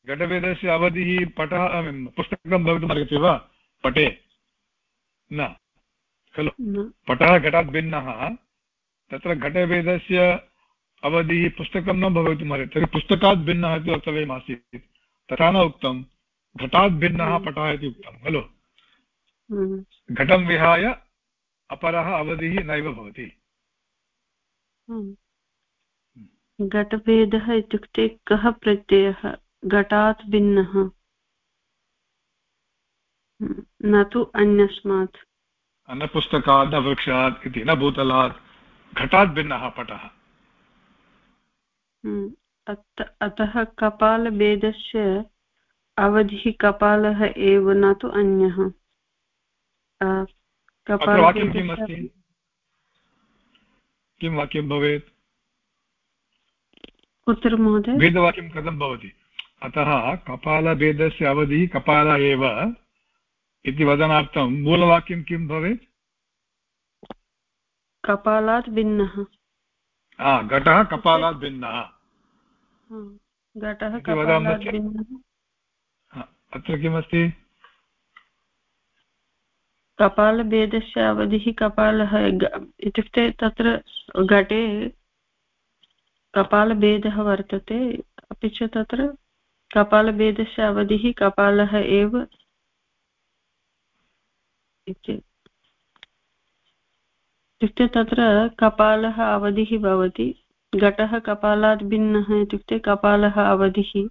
घटभेदस्य अवधिः पटः पुस्तकं भवितुमर्हति वा? पटे। न। खलु। पटः घटात् भिन्नः। तत्र घटभेदस्य अवधिः पुस्तकं न भवितुमर्हति तर्हि पुस्तकात् भिन्नः इति वक्तव्यमासीत् तथा न उक्तं। घटात् भिन्नः हम्म। पटः इति उक्तं। खलु। हम्म। घटं विहाय अपरः अवधिः नैव भवति। घटभेदः इत्युक्ते कः प्रत्ययः? घटात् भिन्नः। न तु अन्यस्मात्। न पुस्तकात् न वृक्षात् इति न भूतलात् घटात् भिन्नः पटः। हम्म, अतः कपालभेदस्य अवधिः कपालः एव न तु अन्यः। किं वाक्यं भवेत्? कुत्र महोदय भेदवाक्यं कथं भवति? अतः कपालभेदस्य अवधिः कपाल एव इति वदनार्थं मूलवाक्यं किं भवेत्? कपालात् भिन्नः। घटः कपालात् भिन्नः। घटः कपालात् भिन्नः। अत्र किमस्ति? कपालभेदस्य अवधिः कपालः इत्युक्ते तत्र घटे कपालभेदः वर्तते। अपि च तत्र कपालभेदस्य अवधिः कपालः एव इत्युक्ते तत्र कपालः अवधिः भवति, घटः कपालात् भिन्नः इत्युक्ते कपालः अवधिः।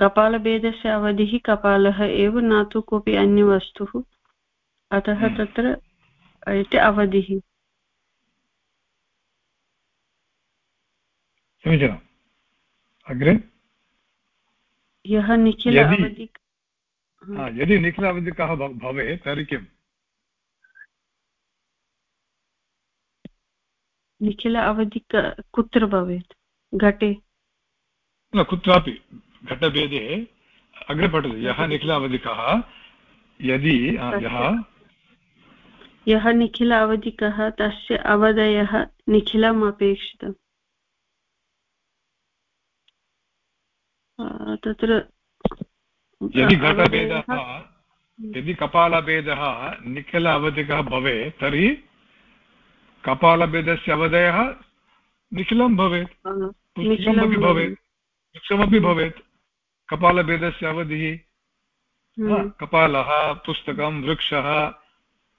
कपालभेदस्य अवधिः कपालः एव, न तु कोऽपि अन्यवस्तुः। अतः। तत्र इति अवधिः। समीचीनम् अग्रे यः निखिल यदि निखिल अवधिकः भवेत् तर्हि किम्? निखिल अवधि कुत्र भवेत्? घटे। न कुत्रापि। घटभेदे अग्रे पठतु यः निखिल अवधिकः यदि यः यः निखिल अवधिकः तस्य अवधयः निखिलम् अपेक्षितम् तत्र यदि घटभेदः यदि कपालभेदः निखिल अवधिकः भवेत् तर्हि कपालभेदस्य अवधयः निखिलं भवेत् पुस्तकमपि भवेत् वृक्षमपि भवेत्। कपालभेदस्य अवधिः हम्म। कपालः पुस्तकं वृक्षः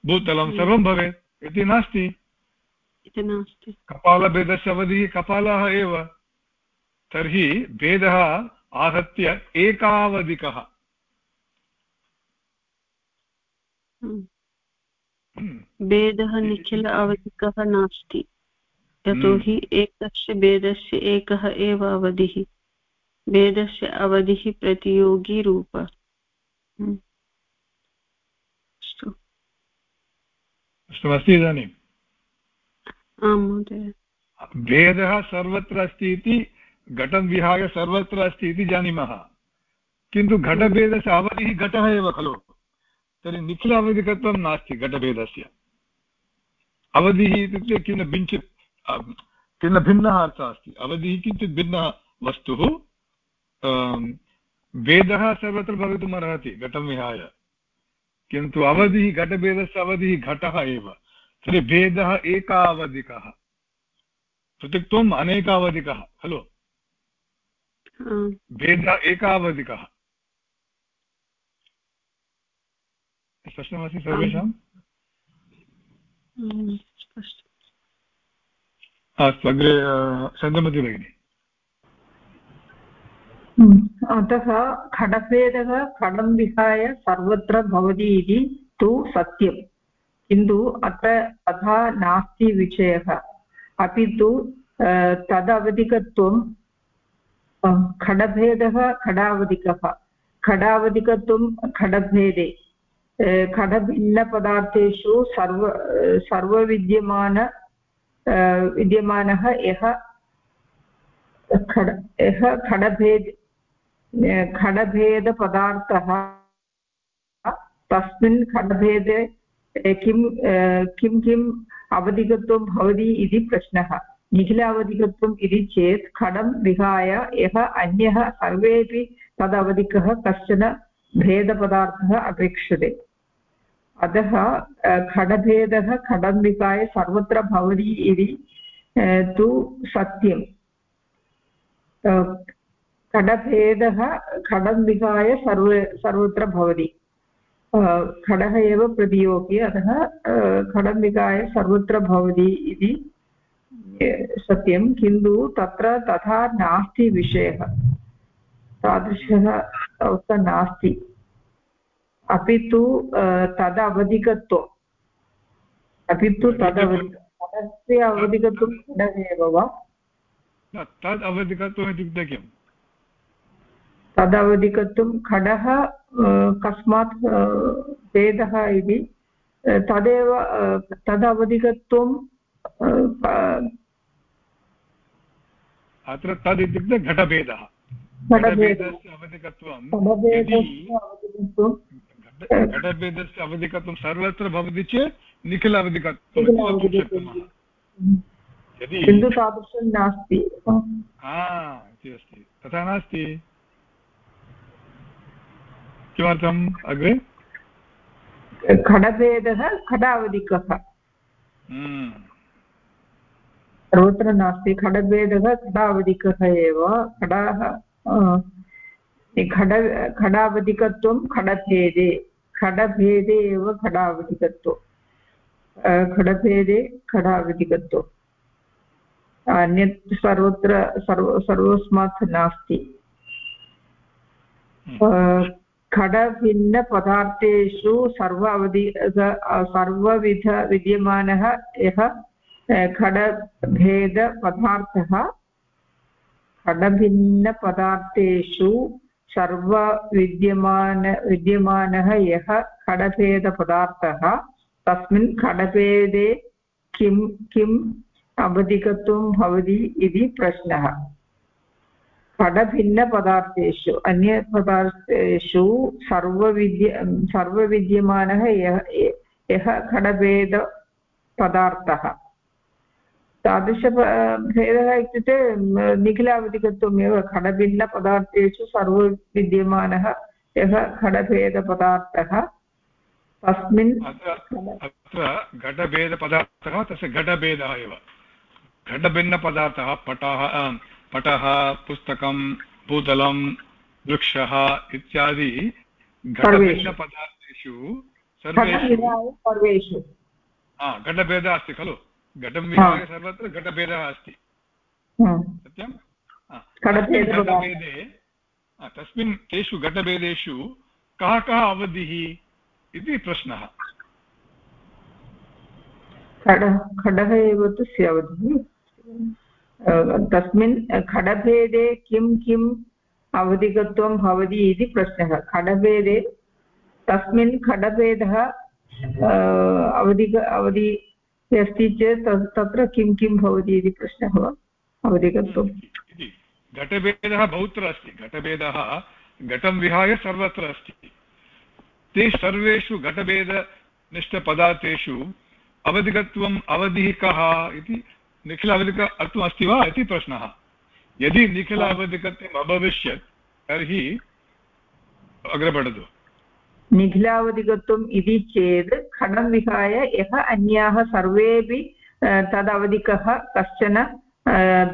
भूतलं। सर्वं भवेत्। इति नास्ति। कपालभेदस्य अवधिः कपालः एव। तर्हि भेदः आहत्य एकावधिकः। भेदः निखिल अवधिकः नास्ति यतोहि हम्म। एकस्य भेदस्य एकः एव अवधिः भेदस्य अवधिः प्रतियोगी रूप हम्म। अस्तु अस्तु इदानीम् आं महोदय भेदः सर्वत्र अस्ति इति घटं विहाय सर्वत्र अस्ति इति जानीमः। किन्तु घटभेदस्य अवधिः घटः एव खलु। तर्हि निखिल अवधिकत्वं नास्ति घटभेदस्य। अवधिः इत्युक्ते किं किञ्चित् किं भिन्नः अर्थः अस्ति। अवधिः किञ्चित् भिन्नः वस्तुः भेदः सर्वत्र भवितुम् अर्हति, घटं विहाय। किन्तु अवधिः, घटभेदस्य अवधिः घटः एव। तर्हि भेदः एकावधिकः। पृथक्त्वम् अनेकावधिकः, खलु? भेदः एकावधिकः स्पष्टमस्ति सर्वेषाम् अस्तु अग्रे चन्द्रमती भगिनी। अतः खडभेदः खडं विहाय सर्वत्र भवति इति तु सत्यं किन्तु अत्र तथा नास्ति विषयः। अपि तु तदवधिकत्वं खडभेदः खडावधिकः। खडावधिकत्वं खडभेदे। खडभिन्नपदार्थेषु सर्व, सर्वविद्यमान विद्यमानः यः खड, यः खडभेद खडभेदपदार्थः, तस्मिन् खडभेदे किं किं किम् अवधिकत्वं भवति इति प्रश्नः। निखिल अवधिकत्वम् इति चेत् खडं विहाय यः अन्यः सर्वेपि तदवधिकः कश्चन भेदपदार्थः अपेक्षते। अतः खडभेदः खडं विहाय सर्वत्र भवति इति तु सत्यं खडभेदः खडं विहाय सर्व, सर्वत्र भवति। खडः एव प्रतियोगी, अतः खडं विहाय सर्वत्र भवति इति सत्यं किन्तु तत्र तथा नास्ति विषयः। तादृशः अवस्था नास्ति। अपि तु तदवधिकत्वम् अपि तु तदवधि अवधिकत्वं एव वा? तद् अवधिकत्वम् इत्युक्ते किम्? तदवधिकत्वं खडः कस्मात् भेदः इति तदेव तदवधिकत्वं अत्र तद् इत्युक्ते घटभेदः। घटभेदस्य अवधिकत्वं घटभेदस्य अवधिकत्वं। सर्वत्र भवति चेत् निखिल अवधिकत्वम् इति वक्तुं शक्नुमः। यदि किन्तु तादृशं नास्ति इति अस्ति। तथा नास्ति? किमर्थम्? अग्रे? खडभेदः खडावधिकः हम्म। सर्वत्र नास्ति खडभेदः खडावधिकः एव खडाः खड खडावधिकत्वं खडभेदे खडभेदे एव खडावधिकत्वं खडभेदे खडावधिकत्वम् अन्यत् सर्वत्र सर्व सर्वस्मात् नास्ति खडभिन्नपदार्थेषु सर्व अवधि सर्वविध विद्यमानः यः खडभेदपदार्थः, खडभिन्नपदार्थेषु सर्वविद्यमान, विद्यमानः यः खडभेदपदार्थः, तस्मिन् खडभेदे किं, किम् अवधिकत्वं भवति इति प्रश्नः। खडभिन्नपदार्थेषु, अन्यपदार्थेषु सर्वविद्य, सर्वविद्यमानः यः यः खडभेदपदार्थः। तादृश भेदः इत्युक्ते निखिलावधिकत्वमेव खडभिन्नपदार्थेषु सर्वविद्यमानः यः खडभेदपदार्थः। तस्मिन् अत्र घटभेदपदार्थः तस्य घटभेदः एव। घटभिन्नपदार्थः पटः पटः पुस्तकं भूतलं वृक्षः इत्यादि घटभिन्नपदार्थेषु सर्वेषु घटभेदः अस्ति खलु? घटं विहाय सर्वत्र घटभेदः अस्ति। सत्यं? घटभेदे तस्मिन् तेषु घटभेदेषु कः कः अवधिः इति प्रश्नः। खडः एव तस्य अवधिः। तस्मिन् खडभेदे किं किम् अवधिकत्वं भवति इति प्रश्नः। खडभेदे तस्मिन् खडभेदः अवधिक अवधि अस्ति चेत् तत्र किं किं भवति इति प्रश्नः वा? अवधिकत्वम् घटभेदः बहुत्र अस्ति। घटभेदः घटं विहाय सर्वत्र अस्ति। ते सर्वेषु घटभेदनिष्ठपदार्थेषु अवधिकत्वम् अवधिः कः इति निखिल अवधिक अर्थम् अस्ति वा इति प्रश्नः। यदि निखिल अवधिकत्वम् अभविष्यत्, तर्हि अग्रे पठतु निखिलावधिकत्वम् इति चेत् खडं विहाय यः अन्याः सर्वेपि तदवधिकः कश्चन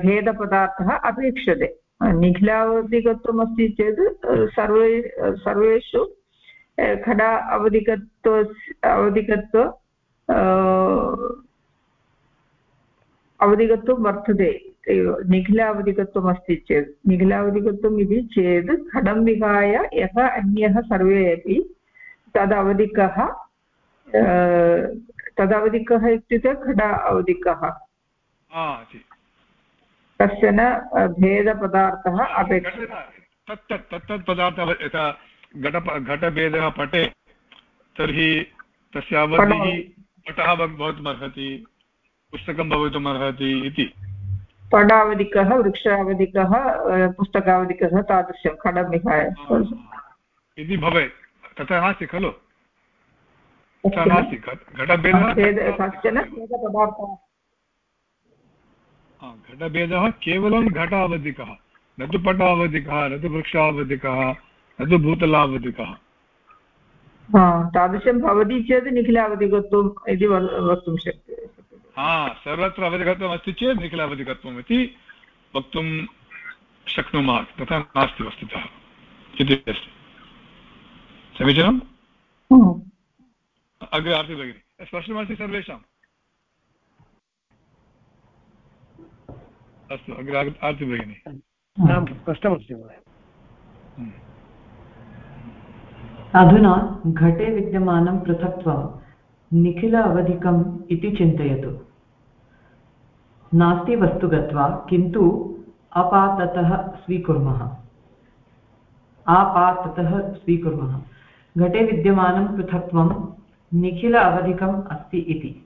भेदपदार्थः अपेक्षते। निखिलावधिकत्वमस्ति चेत् सर्वे सर्वेषु खडा अवधिकत्व अवधिकत्व अवधिकत्वं वर्तते। निखिलावधिकत्वम् अस्ति चेत् निखिलावधिकत्वम् इति चेत् खडं विहाय यः अन्यः सर्वे अपि तदवधिकः तदवधिकः इत्युक्ते खड अवधिकः। कश्चन भेदपदार्थः अपेक्षितः तत् तत् तत्तत् पदार्थः यथा घट घटभेदः पटे तर्हि तस्य अवधिः पटः भवितुमर्हति पुस्तकं भवितुमर्हति इति। पडावधिकः वृक्षावधिकः पुस्तकावधिकः तादृशं खडं विहाय इति भवेत्। तथा नास्ति खलु? तथा नास्ति घटभेदः घटभेदः केवलं घटावधिकः न तु पटावधिकः न तु वृक्षावधिकः न तु भूतलावधिकः। तादृशं भवति चेत् निखिलावधिकत्वम् इति वक्तुं शक्यते। हा सर्वत्र अवधिकत्वम् अस्ति चेत् निखिलावधिकत्वम् इति वक्तुं शक्नुमः तथा नास्ति वस्तुतः। इति अस्ति। समीचीनम्? अग्रे आर्ति भगिनि स्पष्टमस्ति सर्वेषाम् अस्तु अग्रे आर्ति भगिनि। स्पष्टमस्ति महोदय। अधुना घटे विद्यमानं पृथक्त्वं निखिल अवधिकम् इति चिन्तयतु। नास्ति वस्तु गत्वा किन्तु अपाततः स्वीकुर्मः। आपाततः स्वीकुर्मः। घटे विद्यमानं पृथक्त्वं निखिल अवधिकम् अस्ति इति।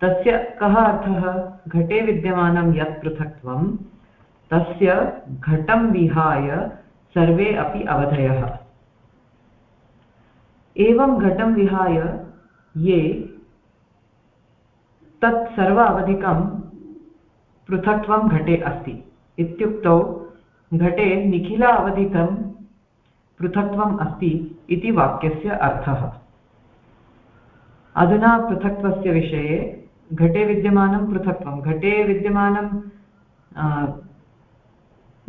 तस्य कः अर्थः? घटे विद्यमानं यत् पृथक्त्वं, तस्य घटं विहाय सर्वे अपि अवधयः। एवं घटं विहाय ये तत् सर्व अवधिकं पृथक्त्वं घटे अस्ति। इत्युक्तौ घटे निखिल अवधिकं पृथक्त्वम् अस्ति इति वाक्यस्य अर्थः। अधुना पृथक्त्वस्य विषये घटे विद्यमानं पृथक्त्वं। घटे विद्यमानं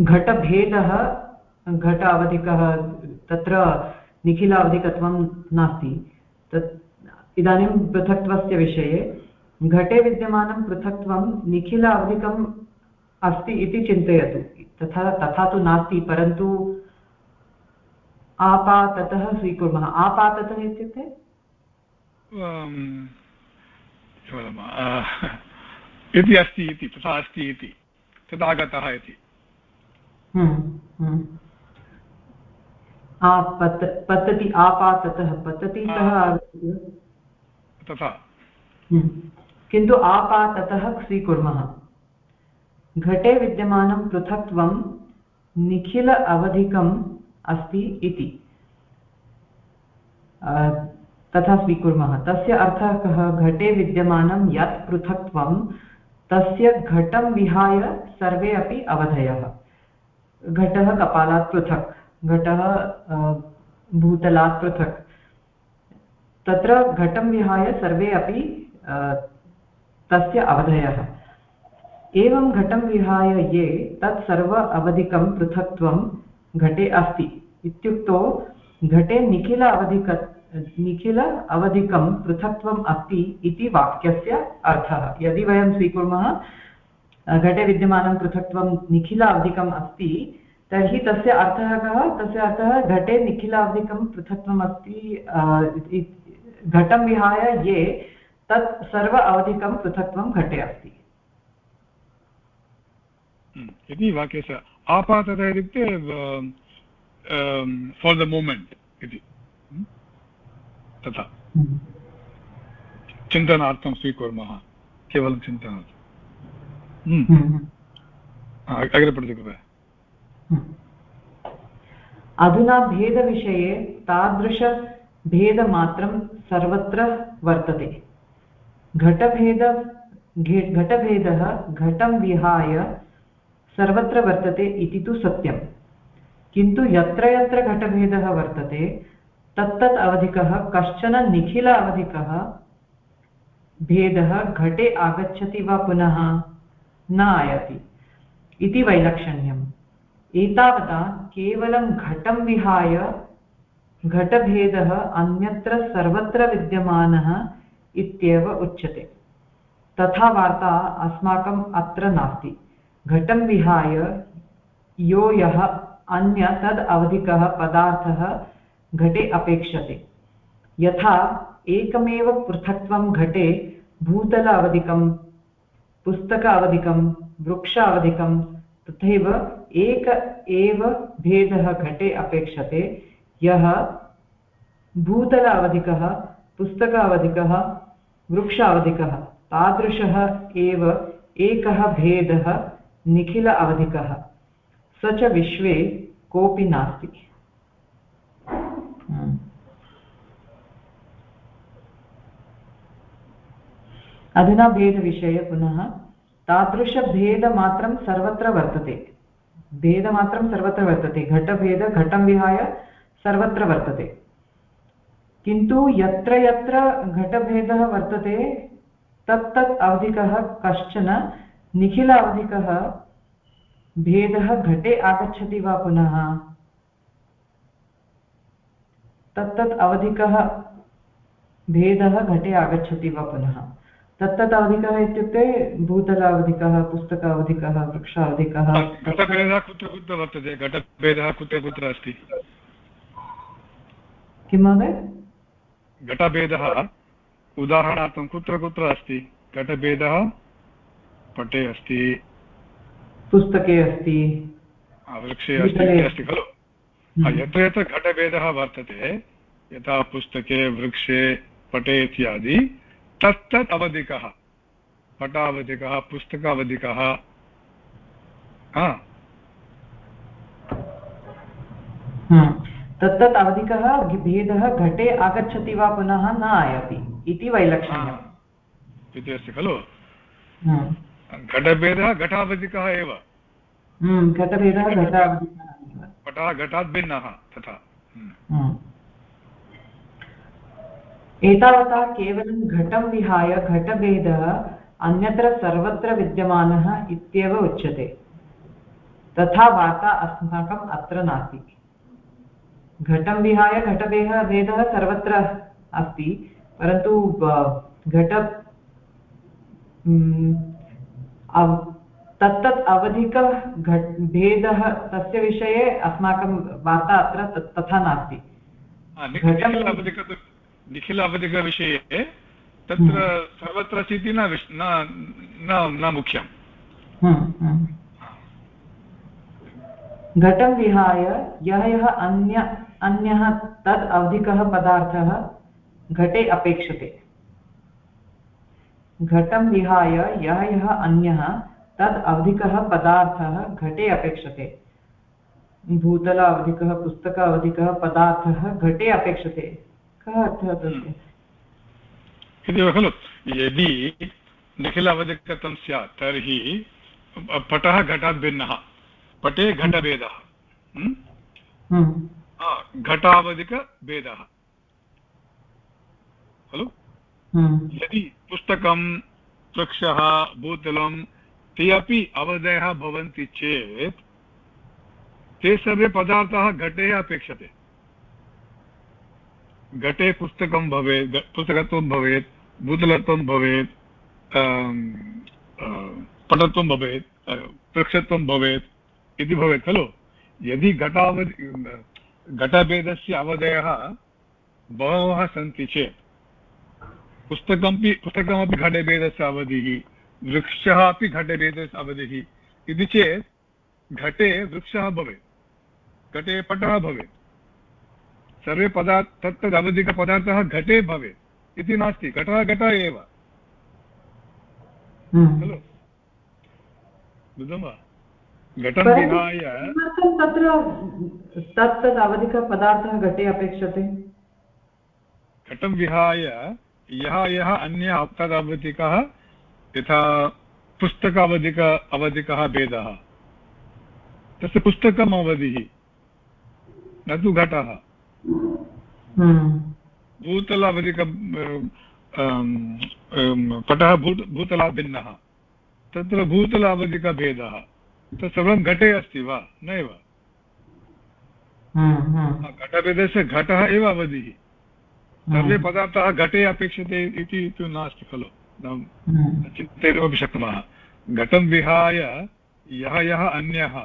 घटभेदः, घट अवधिकः, तत्र निखिलावधिकत्वं नास्ति। तत्, इदानीं पृथक्त्वस्य विषये घटे विद्यमानं पृथक्त्वं निखिल अवधिकम् अस्ति इति चिन्तयतु। तथा तथा तु नास्ति, परन्तु आपाततः स्वीकुर्मः। आपाततः इत्युक्ते? इति अस्ति इति तथा अस्ति इति तदागतः इति। हम्म, हम्म। पत पतति आपाततः पततितः तथा। हम्म। किन्तु आपाततः स्वीकुर्मः। घटे विद्यमानं पृथक्त्वं निखिल अवधिकम् अस्ति इति। तथा स्वीकुर्मः। तस्य अर्थः कः? घटे विद्यमानं यत् पृथक्त्वं, तस्य घटं विहाय सर्वे अपि अवधयः। घटः कपालात् पृथक्, घटः भूतलात् पृथक्। तत्र घटं विहाय सर्वे अपि तस्य अवधयः। एवं घटं विहाय ये, तत् सर्व अवधिकं पृथक्त्वं घटे अस्ति। इत्युक्तौ घटे निखिल अवधिक निखिल अवधिकं पृथक्त्वम् अस्ति इति वाक्यस्य अर्थः। यदि वयं स्वीकुर्मः घटे विद्यमानं पृथक्त्वं निखिलावधिकम् अस्ति तर्हि तस्य अर्थः कः? तस्य अर्थः घटे निखिलावधिकं पृथक्त्वम् अस्ति घटं विहाय ये तत् सर्व अवधिकं पृथक्त्वं घटे अस्ति। हम्म, इति वाक्यस्य आपातः इत्युक्ते फार् द मोमेण्ट् इति तथा। चिन्तनार्थं स्वीकुर्मः केवलं चिन्तनार्थं हम्म। हम्म, अग्रे पठतु कृपया अधुना भेदविषये तादृशभेदमात्रं सर्वत्र वर्तते घटभेद घटभेदः घटं विहाय सर्वत्र वर्तते इति तु सत्यं किन्तु यत्र यत्र घटभेदः वर्तते, तत्तत् अवधिकः, कश्चन निखिल अवधिकः, भेदः घटे आगच्छति वा पुनः? न आयाति। इति वैलक्षण्यम्। एतावता केवलं घटं विहाय, घटभेदः अन्यत्र सर्वत्र विद्यमानः इत्येव उच्यते। तथा वार्ता अस्माकम् अत्र नास्ति। घटं विहाय, यो यः अन्य तद् अवधिकः पदार्थः घटे अपेक्षते। यथा एकमेव पृथक्त्वं घटे भूतल अवधिकं, पुस्तक अवधिकं, वृक्ष अवधिकं, तथैव एक एव भेदः घटे अपेक्षते। यः भूतल अवधिकः, पुस्तक अवधिकः, वृक्ष अवधिकः, तादृशः एव एकः भेदः निखिल अवधिकः स च विश्वे कोऽपि नास्ति। हम्म। अधुना भेदविषये पुनः तादृशभेदमात्रं सर्वत्र वर्तते। भेदमात्रं सर्वत्र वर्तते। घटभेद घटं विहाय सर्वत्र वर्तते। किन्तु यत्र यत्र घटभेदः वर्तते तत् तत् अवधिकः कश्चन निखिल अवधिकः भेदः घटे आगच्छति वा पुनः? तत्तत् अवधिकः भेदः घटे आगच्छति वा पुनः? तत्तत् अवधिकः इत्युक्ते भूतलावधिकः पुस्तकावधिकः वृक्षावधिकः। घटभेदः कुत्र कुत्र वर्तते? घटभेदः कुत्र कुत्र अस्ति? किं महोदय? घटभेदः उदाहरणार्थं कुत्र कुत्र अस्ति? घटभेदः पटे अस्ति। पुस्तके अस्ति। वृक्षे अस्ति अस्ति खलु? हम्म। यत्र यत्र घटभेदः वर्तते यथा पुस्तके वृक्षे पटे इत्यादि तत् तत् अवधिकः। पटावधिकः पुस्तकावधिकः। तत्तत् अवधिकः भेदः घटे आगच्छति वा पुनः न आयाति इति वैलक्षण्यम् इति अस्ति खलु? घटभेदः घटावधिकः एव। पटः घटात् भिन्नः तथा। एतावता केवलं घटं विहाय घटभेदः अन्यत्र सर्वत्र विद्यमानः इत्येव उच्यते। तथा वार्ता अस्माकम् अत्र नास्ति। घटं विहाय घटभेदः भेदः सर्वत्र अस्ति परन्तु घट तत्तत् अवधिकः भेदः तस्य विषये अस्माकं वार्ता अत्र तथा नास्ति निखिल अवधिकविषये तत्र हम्म। सर्वत्र अस्ति न न मुख्यं हम्म, हम्म। घटं विहाय यः यः अन्य अन्यः तद् अवधिकः पदार्थः घटे अपेक्षते घटं विहाय यः यः अन्यः तद् अवधिकः पदार्थः घटे अपेक्षते। भूतल अवधिकः पुस्तक अवधिकः पदार्थः घटे अपेक्षते। कः अर्थः तस्य? खलु यदि निखिल अवधिकतं स्यात् तर्हि पटः घटात् भिन्नः पटे घटभेदः। घटावधिकभेदः। खलु यदि पुस्तकं वृक्षः भूतलं, ते अपि अवधयः भवन्ति चेत्, ते सर्वे पदार्थाः घटे अपेक्षते। घटे पुस्तकं भवेत्, पुस्तकत्वं भवेत्, भूतलत्वं भवेत् पटत्वं भवेत् वृक्षत्वं भवेत् इति भवेत्, खलु? यदि घटावधि, घटभेदस्य अवधयः बहवः सन्ति चेत् पुस्तकमपि पुस्तकमपि घटभेदस्य अवधिः वृक्षः अपि घटभेदस्य अवधिः। इति चेत् घटे वृक्षः भवेत् घटे पटः भवेत्। सर्वे पदार्थ तत्तद् अवधिकपदार्थः घटे भवेत्। इति नास्ति घटः घटः एव। हम्म। खलु? बुद्धं वा घटं विहाय तत्र तत्तद् अवधिकपदार्थः घटे अपेक्षते? घटं विहाय यः यः अन्य तदवधिकः यथा पुस्तक अवधिक अवधिकः भेदः। तस्य पुस्तकम् अवधिः न तु घटः। भूतलावधिक पटः भूत भूतलात् भिन्नः। तत्र भूतल अवधिकभेदः तत् सर्वं घटे अस्ति वा? नैव। हम्म, हम्म। घटभेदस्य घटः एव अवधिः। सर्वे पदार्थाः घटे अपेक्षते इति तु नास्ति खलु। चिन्तयितुमपि शक्नुमः। घटं विहाय यः यः अन्यः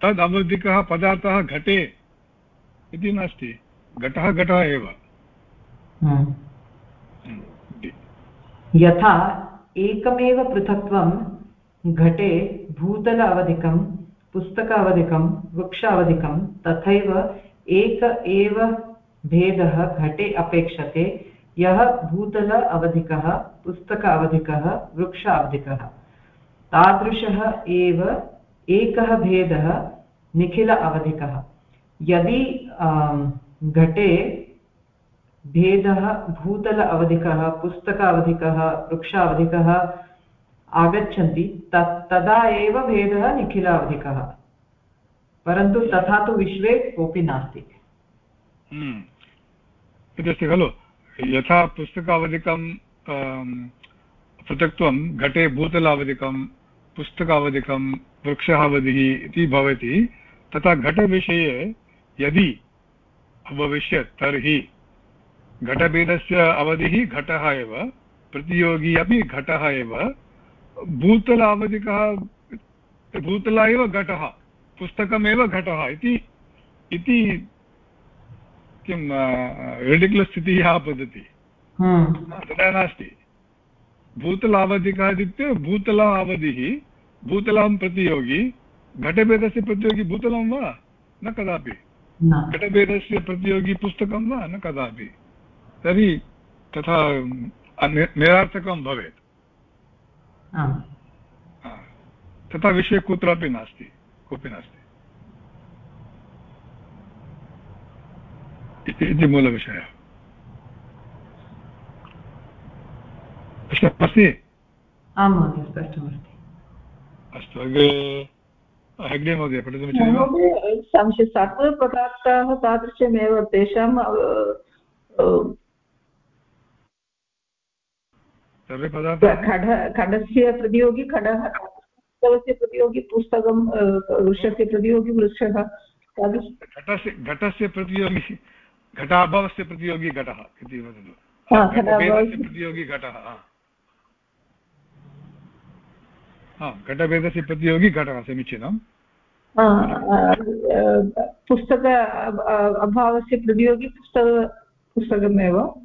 तद् अवधिकः पदार्थः घटे इति नास्ति। घटः घटः एव। यथा एकमेव पृथक्त्वं घटे भूतल अवधिकं पुस्तक अवधिकं वृक्ष अवधिकं तथैव एक एव भेदः घटे अपेक्षते, यः भूतल अवधिकः, पुस्तक अवधिकः, वृक्ष अवधिकः। तादृशः एव एकः भेदः निखिल अवधिकः। यदि घटे भेदः भूतल अवधिकः, पुस्तक अवधिकः, वृक्ष अवधिकः आगच्छन्ति, तत्, तदा एव भेदः निखिल अवधिकः। परन्तु तथा तु विश्वे कोऽपि नास्ति। इत्यस्ति हम्म। खलु यथा पुस्तकावधिकं पृथक्त्वं घटे भूतलावधिकं, पुस्तकावधिकं, वृक्षावधिः इति भवति तथा घटविषये यदि अभविष्यत् तर्हि घटभेदस्य अवधिः घटः एव, प्रतियोगी अपि घटः एव भूतल अवधिकः भूतला एव घटः, पुस्तकमेव घटः इति इति किं रेडिकुलस् स्थितिः आपतति हम्म। तथा नास्ति। भूतलावधिकः इत्युक्ते भूतल अवधिः भूतलं प्रतियोगी घटभेदस्य प्रतियोगी भूतलं वा? न कदापि। घटभेदस्य प्रतियोगी पुस्तकं वा? न कदापि। तर्हि तथा निरार्थकं भवेत्। तथा विषये कुत्रापि नास्ति। कोऽपि नास्ति। इति मूलविषयः स्पष्टमस्ति आं महोदय स्पष्टमस्ति अस्तु अग्रे अग्रे महोदय पठितुमिच्छति संशय सर्वपदार्थाः तादृशमेव तेषां सर्वे पदार्थाः खड खडस्य प्रतियोगी खडः पुस्तकस्य प्रतियोगी पुस्तकं वृक्षस्य प्रतियोगी वृक्षः घटस्य घटस्य प्रतियोगी। घटाभावस्य प्रतियोगी घटः इति वदतु। प्रतियोगी घटः घटभेदस्य प्रतियोगी घटः समीचीनं। पुस्तक अभावस्य प्रतियोगी पुस्तक पुस्तकमेव।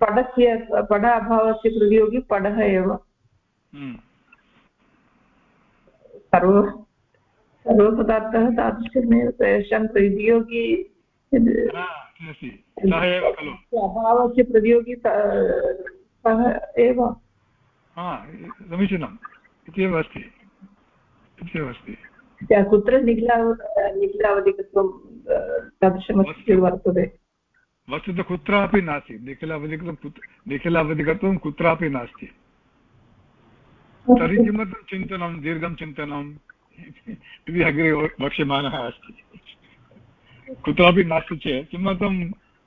पडस्य पड अभावस्य प्रतियोगी पडः एव। हम्म। सर्व सर्वपदार्थः तादृशमेव तेषां प्रतियोगी अभावस्य प्रतियोगी सः एव। समीचीनम्। इत्येव अस्ति। इत्येव अस्ति। कुत्र निखिला निखिलावधिकत्वं तादृशमस्ति वर्तते? वस्तुतः कुत्रापि नास्ति। निखिलावधिकत्वं निखिलावधिकत्वं कुत्रापि नास्ति। तर्हि किमर्थं चिन्तनं दीर्घं चिन्तनम् इति अग्रे वक्ष्यमाणः अस्ति। कुत्रापि नास्ति चेत् किमर्थं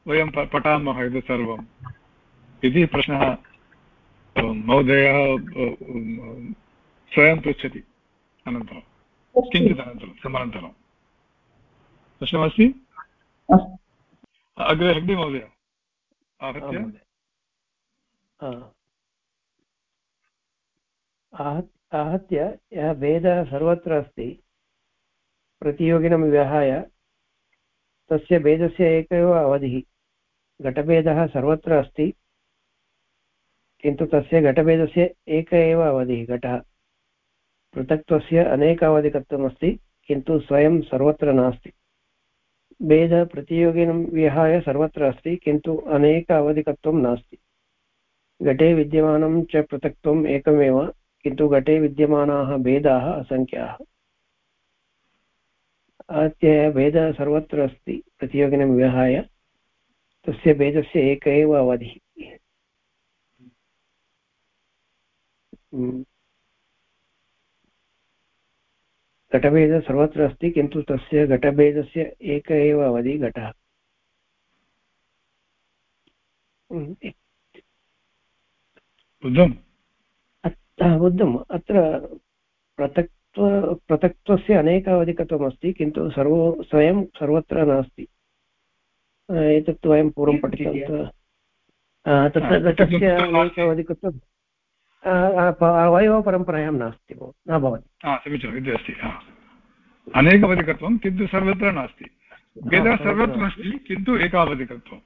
वयं पठामः एतत् सर्वम् इति प्रश्नः महोदयः स्वयं पृच्छति अनन्तरं। किञ्चित् अनन्तरं समानन्तरं। प्रश्नमस्ति? अग्रे हेग्डे महोदय आहत्य? आहत्य यः भेदः सर्वत्र अस्ति प्रतियोगिनं विहाय तस्य भेदस्य एक एव अवधिः। घटभेदः सर्वत्र अस्ति, किन्तु तस्य घटभेदस्य एक एव अवधिः, घटः। पृथक्त्वस्य अनेक अवधिकत्वमस्ति किन्तु स्वयं सर्वत्र नास्ति। भेदः प्रतियोगिनं विहाय सर्वत्र अस्ति, किन्तु अनेक अवधिकत्वं नास्ति। घटे विद्यमानं च पृथक्त्वम् एकमेव, किन्तु घटे विद्यमानाः भेदाः असङ्ख्याः। अद्य भेदः सर्वत्र अस्ति प्रतियोगिनं विहाय तस्य भेदस्य एक एव अवधिः। घटभेदः सर्वत्र अस्ति किन्तु तस्य घटभेदस्य एक एव अवधि घटः। बुद्धम्। अत्र पृथक्त्व पृथक्त्वस्य अनेक अवधिकत्वमस्ति किन्तु सर्वो स्वयं सर्वत्र नास्ति। एतत् वयं पूर्वं पठितवन्तः। तत्र घटस्य अनेक अवधिकत्वम् अवयवपरम्परायां नास्ति न भवति। समीचीनम् इति अस्ति अनेकावधिकत्वं किन्तु सर्वत्र नास्ति। भेदः सर्वत्र अस्ति किन्तु एकावधिकत्वम्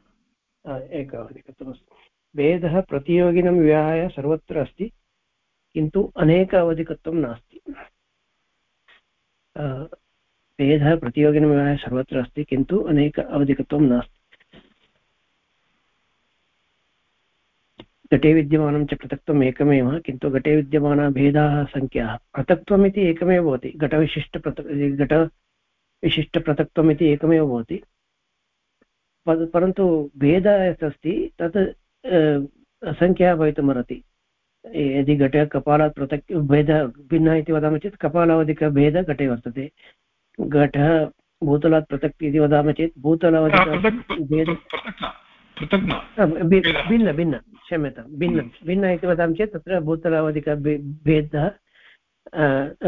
एकावधिकत्वमस्ति भेदः प्रतियोगिनं विहाय सर्वत्र अस्ति किन्तु अनेक अवधिकत्वं नास्ति। भेदः प्रतियोगिनं विहाय सर्वत्र अस्ति, किन्तु अनेक अवधिकत्वं नास्ति। घटे विद्यमानं च पृथक्त्वम् एकमेव, किन्तु घटे विद्यमाना भेदाः सङ्ख्याः। पृथक्त्वम् इति एकमेव भवति घटविशिष्टपृथक् घटविशिष्टपृथक्त्वम् इति एकमेव भवति। परन्तु भेदः यत् अस्ति, तत् असङ्ख्या भवितुमर्हति। यदि घटे कपालात् पृथक् भेदः भिन्नः इति वदामः चेत् कपालावधिकभेदः घटे वर्तते। घटः भूतलात् पृथक् इति वदामः चेत् भूतलावधिक भिन्न भिन्न क्षम्यतां भिन्न। भिन्न। इति वदामः चेत् तत्र भूतलावधिकभेदः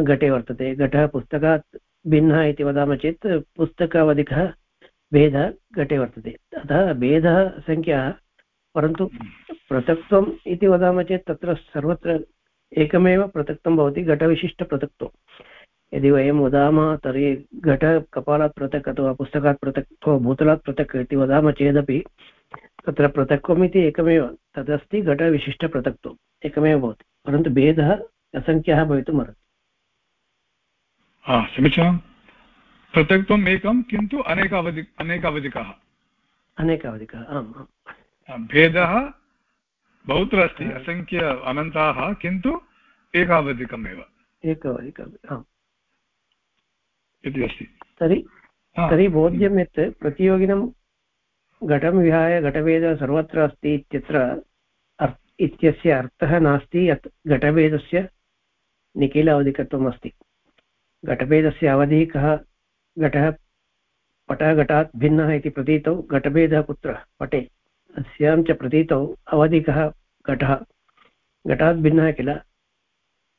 घटे वर्तते। घटः पुस्तकात् भिन्नः इति वदामः चेत् पुस्तकावधिकः भेदः घटे वर्तते। अतः भेदः सङ्ख्या परन्तु पृथक्त्वम् इति वदामः चेत् तत्र सर्वत्र एकमेव पृथक्त्वं भवति घटविशिष्टपृथक्त्वं। यदि वयं वदामः तर्हि घट कपालात् पृथक् अथवा पुस्तकात् पृथक् अथवा भूतलात् पृथक् इति वदामः चेदपि तत्र पृथक्त्वम् इति एकमेव तदस्ति घटविशिष्टपृथक्त्वम् एकमेव भवति। परन्तु भेदः असङ्ख्यः भवितुम् अर्हति। समीचीनं। पृथक्त्वम् एकं किन्तु अनेकावधि अनेकावधिकः। अनेकावधिकः आम् आम्। भेदः बहुत्र अस्ति असङ्ख्य अनन्ताः किन्तु एकावधिकमेव एकावधिकम् इति अस्ति। तर्हि तर्हि बोध्यं यत् प्रतियोगिनं घटं विहाय घटभेदः सर्वत्र अस्ति इत्यत्र इत्यस्य अर्थः नास्ति यत् घटभेदस्य निखिल अवधिकत्वम् अस्ति। घटभेदस्य अवधिः कः घटः पटघटात् भिन्नः इति प्रतीतौ घटभेदः कुत्र पटे। अस्यां च प्रतीतौ अवधिकः घटः। घटात् भिन्नः किल?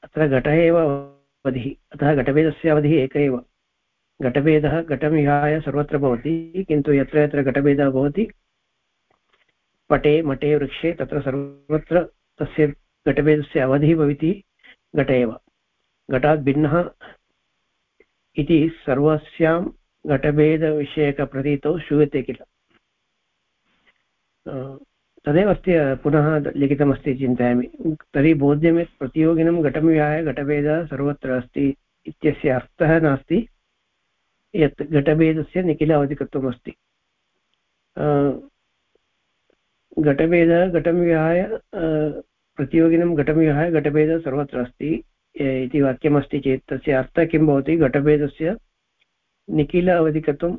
अत्र घटः एव अवधिः, अतः घटभेदस्य अवधिः एक एव। घटभेदः घटं विहाय सर्वत्र भवति, किन्तु यत्र यत्र घटभेदः भवति, पटे, मटे, वृक्षे, तत्र सर्वत्र तस्य घटभेदस्य अवधिः भवति, घट एव। घटात् भिन्नः इति सर्वस्यां घटभेदविषयकप्रतीतौ श्रूयते किल? तदेव अस्ति पुनः लिखितमस्ति चिन्तयामि। तर्हि बोध्यं यत् प्रतियोगिनं घटं विहाय घटभेदः सर्वत्र अस्ति इत्यस्य अर्थः नास्ति। यत् घटभेदस्य निखिल अवधिकत्वम् अस्ति घटभेदः घटं विहाय प्रतियोगिनं घटं विहाय घटभेदः सर्वत्र अस्ति इति वाक्यमस्ति चेत् तस्य अर्थः किं भवति? घटभेदस्य निखिल अवधिकत्वम्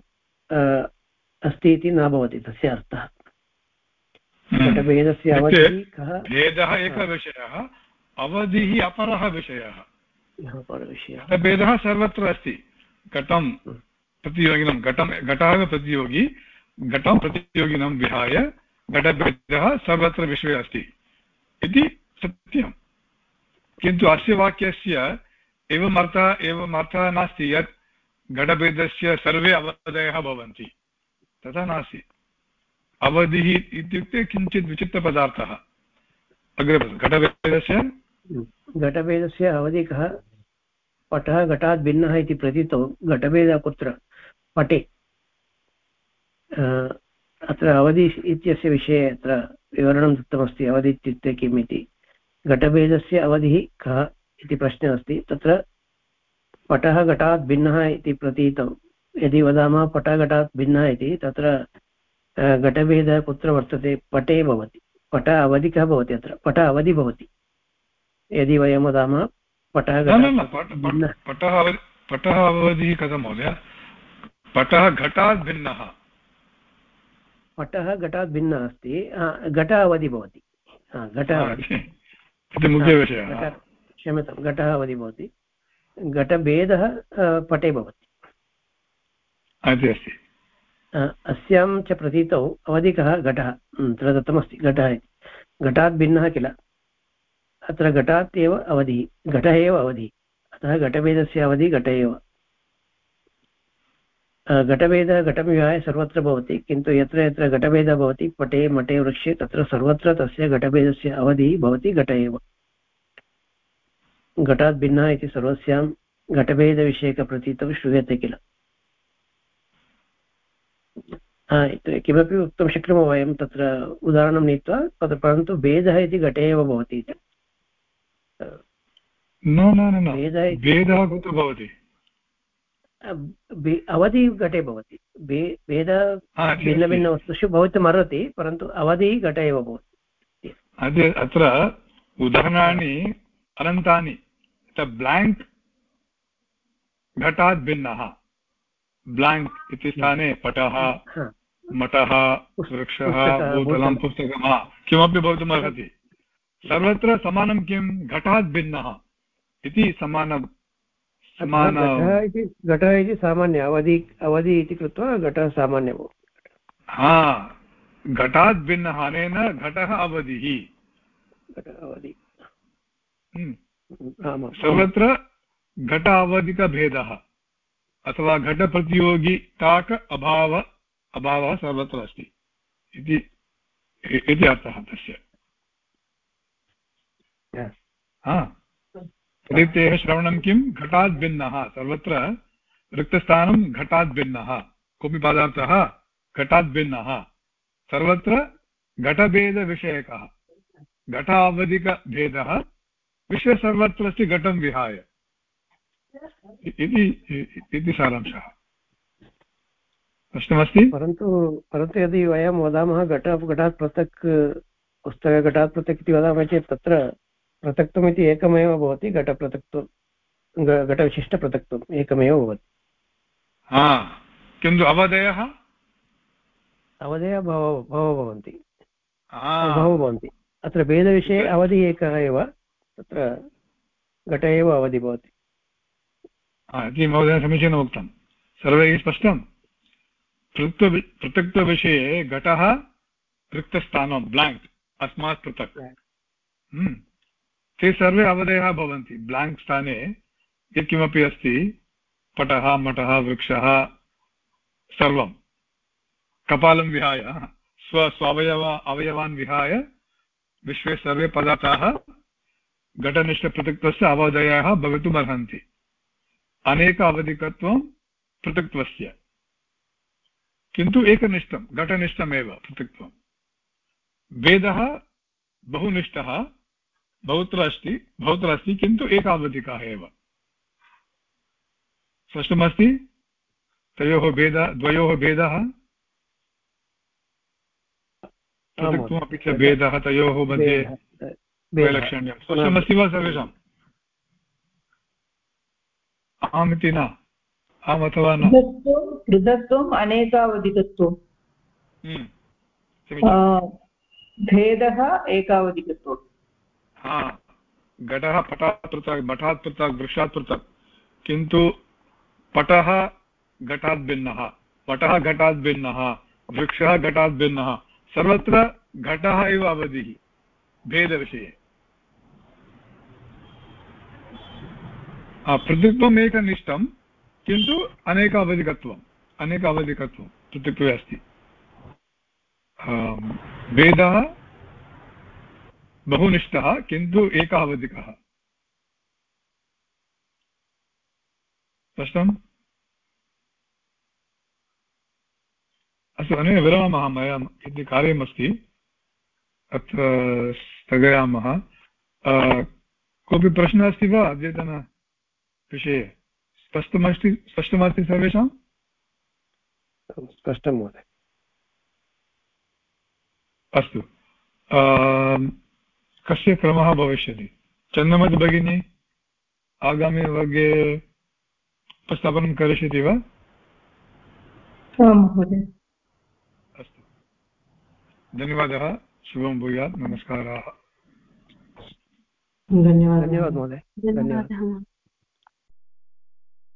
अस्ति इति न भवति तस्य अर्थः। घटभेदस्य हम्म। अवधिः कः? भेदः एकः विषयः अवधिः अपरः विषयः। घटभेदः सर्वत्र अस्ति। घटं हम्म। प्रतियोगिनं घटं घटः एव प्रतियोगी घटं प्रतियोगिनं विहाय घटभेदः सर्वत्र विश्वे अस्ति। इति सत्यं। किन्तु अस्य वाक्यस्य एवम् अर्थः एवम् अर्थः नास्ति यत् घटभेदस्य सर्वे अवधयः भवन्ति। तथा नास्ति। अवधिः इत्युक्ते किञ्चित् विचित्रपदार्थः। अग्रे घटभेदस्य? घटभेदस्य अवधि कः? पटः घटात् भिन्नः इति प्रतीतौ। घटभेदः कुत्र? पटे। अत्र अवधि इत्यस्य विषये अत्र विवरणं दत्तमस्ति। अवधि इत्युक्ते किम् इति। घटभेदस्य अवधिः कः इति प्रश्नः अस्ति। तत्र पटः घटात् भिन्नः इति प्रतीतौ। यदि वदामः पटः घटात् भिन्नः इति, तत्र घटभेदः कुत्र वर्तते? पटे भवति। पट अवधिकः भवति अत्र। पट अवधि भवति। यदि वयं वदामः पटः पटः पटः अवधिः कथं महोदय? पटः घटात् भिन्नः। पटः घटात् भिन्नः अस्ति। घट अवधि भवति। घटः क्षम्यतां घटः अवधि भवति। घटभेदः पटे भवति। अस्ति। अस्यां च प्रतीतौ अवधिकः घटः। तत्र दत्तमस्ति घटः घटात् भिन्नः किल? अत्र घटात् एव अवधिः। घटः एव अवधिः। अतः घटभेदस्य अवधिः घट एव। घटभेदः घटविहाय सर्वत्र भवति, किन्तु यत्र यत्र घटभेदः भवति, पटे, मटे, वृक्षे, तत्र सर्वत्र तस्य घटभेदस्य अवधिः भवति, घट एव। घटात् भिन्नः इति सर्वस्यां घटभेदविषयकप्रतीतं श्रूयते किल? किमपि वक्तुं शक्नुमः वयं तत्र उदाहरणं नीत्वा तत्र परन्तु भेदः इति घटे एव भवति इति। न न न भेदः कुत्र भवति? अवधि घटे भवति। भेद भिन्नभिन्नवस्तुषु भवितुमर्हति परन्तु अवधिः घट एव भवति। अत्र उदाहरणानि अनन्तानि। ब्लाङ्क् घटात् भिन्नः ब्लाङ्क् इति स्थाने पटः मठः वृक्षः भूतलं पुस्तकं। किमपि भवितुमर्हति सर्वत्र समानं किं? घटात् भिन्नः इति समानं। घटः इति घटः इति सामान्य अवधि अवधि इति कृत्वा घटः सामान्य हा। घटात् भिन्नः अनेन घटः अवधिः। हम्म। सर्वत्र घट अवधिकभेदः। अथवा घटप्रतियोगिताक अभाव अभावः सर्वत्र अस्ति। इति अर्थः तस्य। हा। प्रदीप्तेः श्रवणं किं? घटात् भिन्नः सर्वत्र रिक्तस्थानं घटात् भिन्नः कोऽपि पदार्थः घटात् भिन्नः सर्वत्र घटभेदविषयकः। घटावधिकभेदः। विश्वे सर्वत्र अस्ति घटं विहाय। इति सारांशः। स्पष्टमस्ति परन्तु परन्तु यदि वयं वदामः घट घटात् पृथक् पुस्तकघटात् पृथक् इति वदामः चेत् तत्र पृथक्त्वम् इति एकमेव भवति घटपृथक्त्वं घटविशिष्टपृथक्त्वम् एकमेव भवति। किन्तु अवधयः? अवधयः बहवः भवन्ति। बहवः भवन्ति। अत्र भेदविषये अवधिः एकः एव तत्र घट एव अवधि भवति। इति महोदय समीचीनम् उक्तं। सर्वैः स्पष्टं। पृथक्त्व पृथक्त्वविषये घटः रिक्तस्थानं ब्लाङ्क् अस्मात् पृथक्। हम्म। ते सर्वे अवधयः भवन्ति। ब्लाङ्क् स्थाने यत्किमपि अस्ति पटः मठः वृक्षः सर्वं। कपालं विहाय स्व स्वावयव अवयवान् विहाय विश्वे सर्वे पदार्थाः घटनिष्ठपृथक्त्वस्य अवधयः भवितुमर्हन्ति। अनेक अवधिकत्वं पृथक्त्वस्य। किन्तु एकनिष्ठं घटनिष्ठमेव पृथक्त्वं। वेदः बहुनिष्ठः बहुत्र अस्ति बहुत्र अस्ति किन्तु एकावधिकः एव। स्पष्टमस्ति तयोः भेदः द्वयोः भेदः। अपि च भेदः तयोः मध्ये वैलक्षण्यं स्पष्टमस्ति वा सर्वेषाम्? आम् इति न आम् अथवा न पृथक्त्वम् अनेकावधिकत्वं हम्म। भेदः एकावधिकत्वम् हा घटः पटात् पृथक् मठात् पृथक् वृक्षात् पृथक्। किन्तु पटः घटात् भिन्नः पटः घटात् भिन्नः वृक्षः घटात् भिन्नः। सर्वत्र घटः एव अवधिः भेदविषये। पृथक्त्वम् एकनिष्ठं किन्तु अनेकावधिकत्वम् अनेकावधिकत्वं पृथक्त्वे अस्ति। भेदः बहुनिष्ठः, किन्तु एकः अवधिकः स्पष्टम्? अस्तु अनेन विरमामः मया इति कार्यमस्ति, अत्र स्थगयामः। कोऽपि प्रश्नः अस्ति वा अद्यतनविषये स्पष्टमस्ति स्पष्टमस्ति सर्वेषाम् स्पष्टं महोदय। अस्तु। कस्य क्रमः भविष्यति? चन्द्रमति भगिनी आगामिवर्गे उपस्थापनं करिष्यति वा? अस्तु। धन्यवादः शुभं भूयात् नमस्काराः। धन्यवादः। धन्यवादः महोदय। धन्यवादः।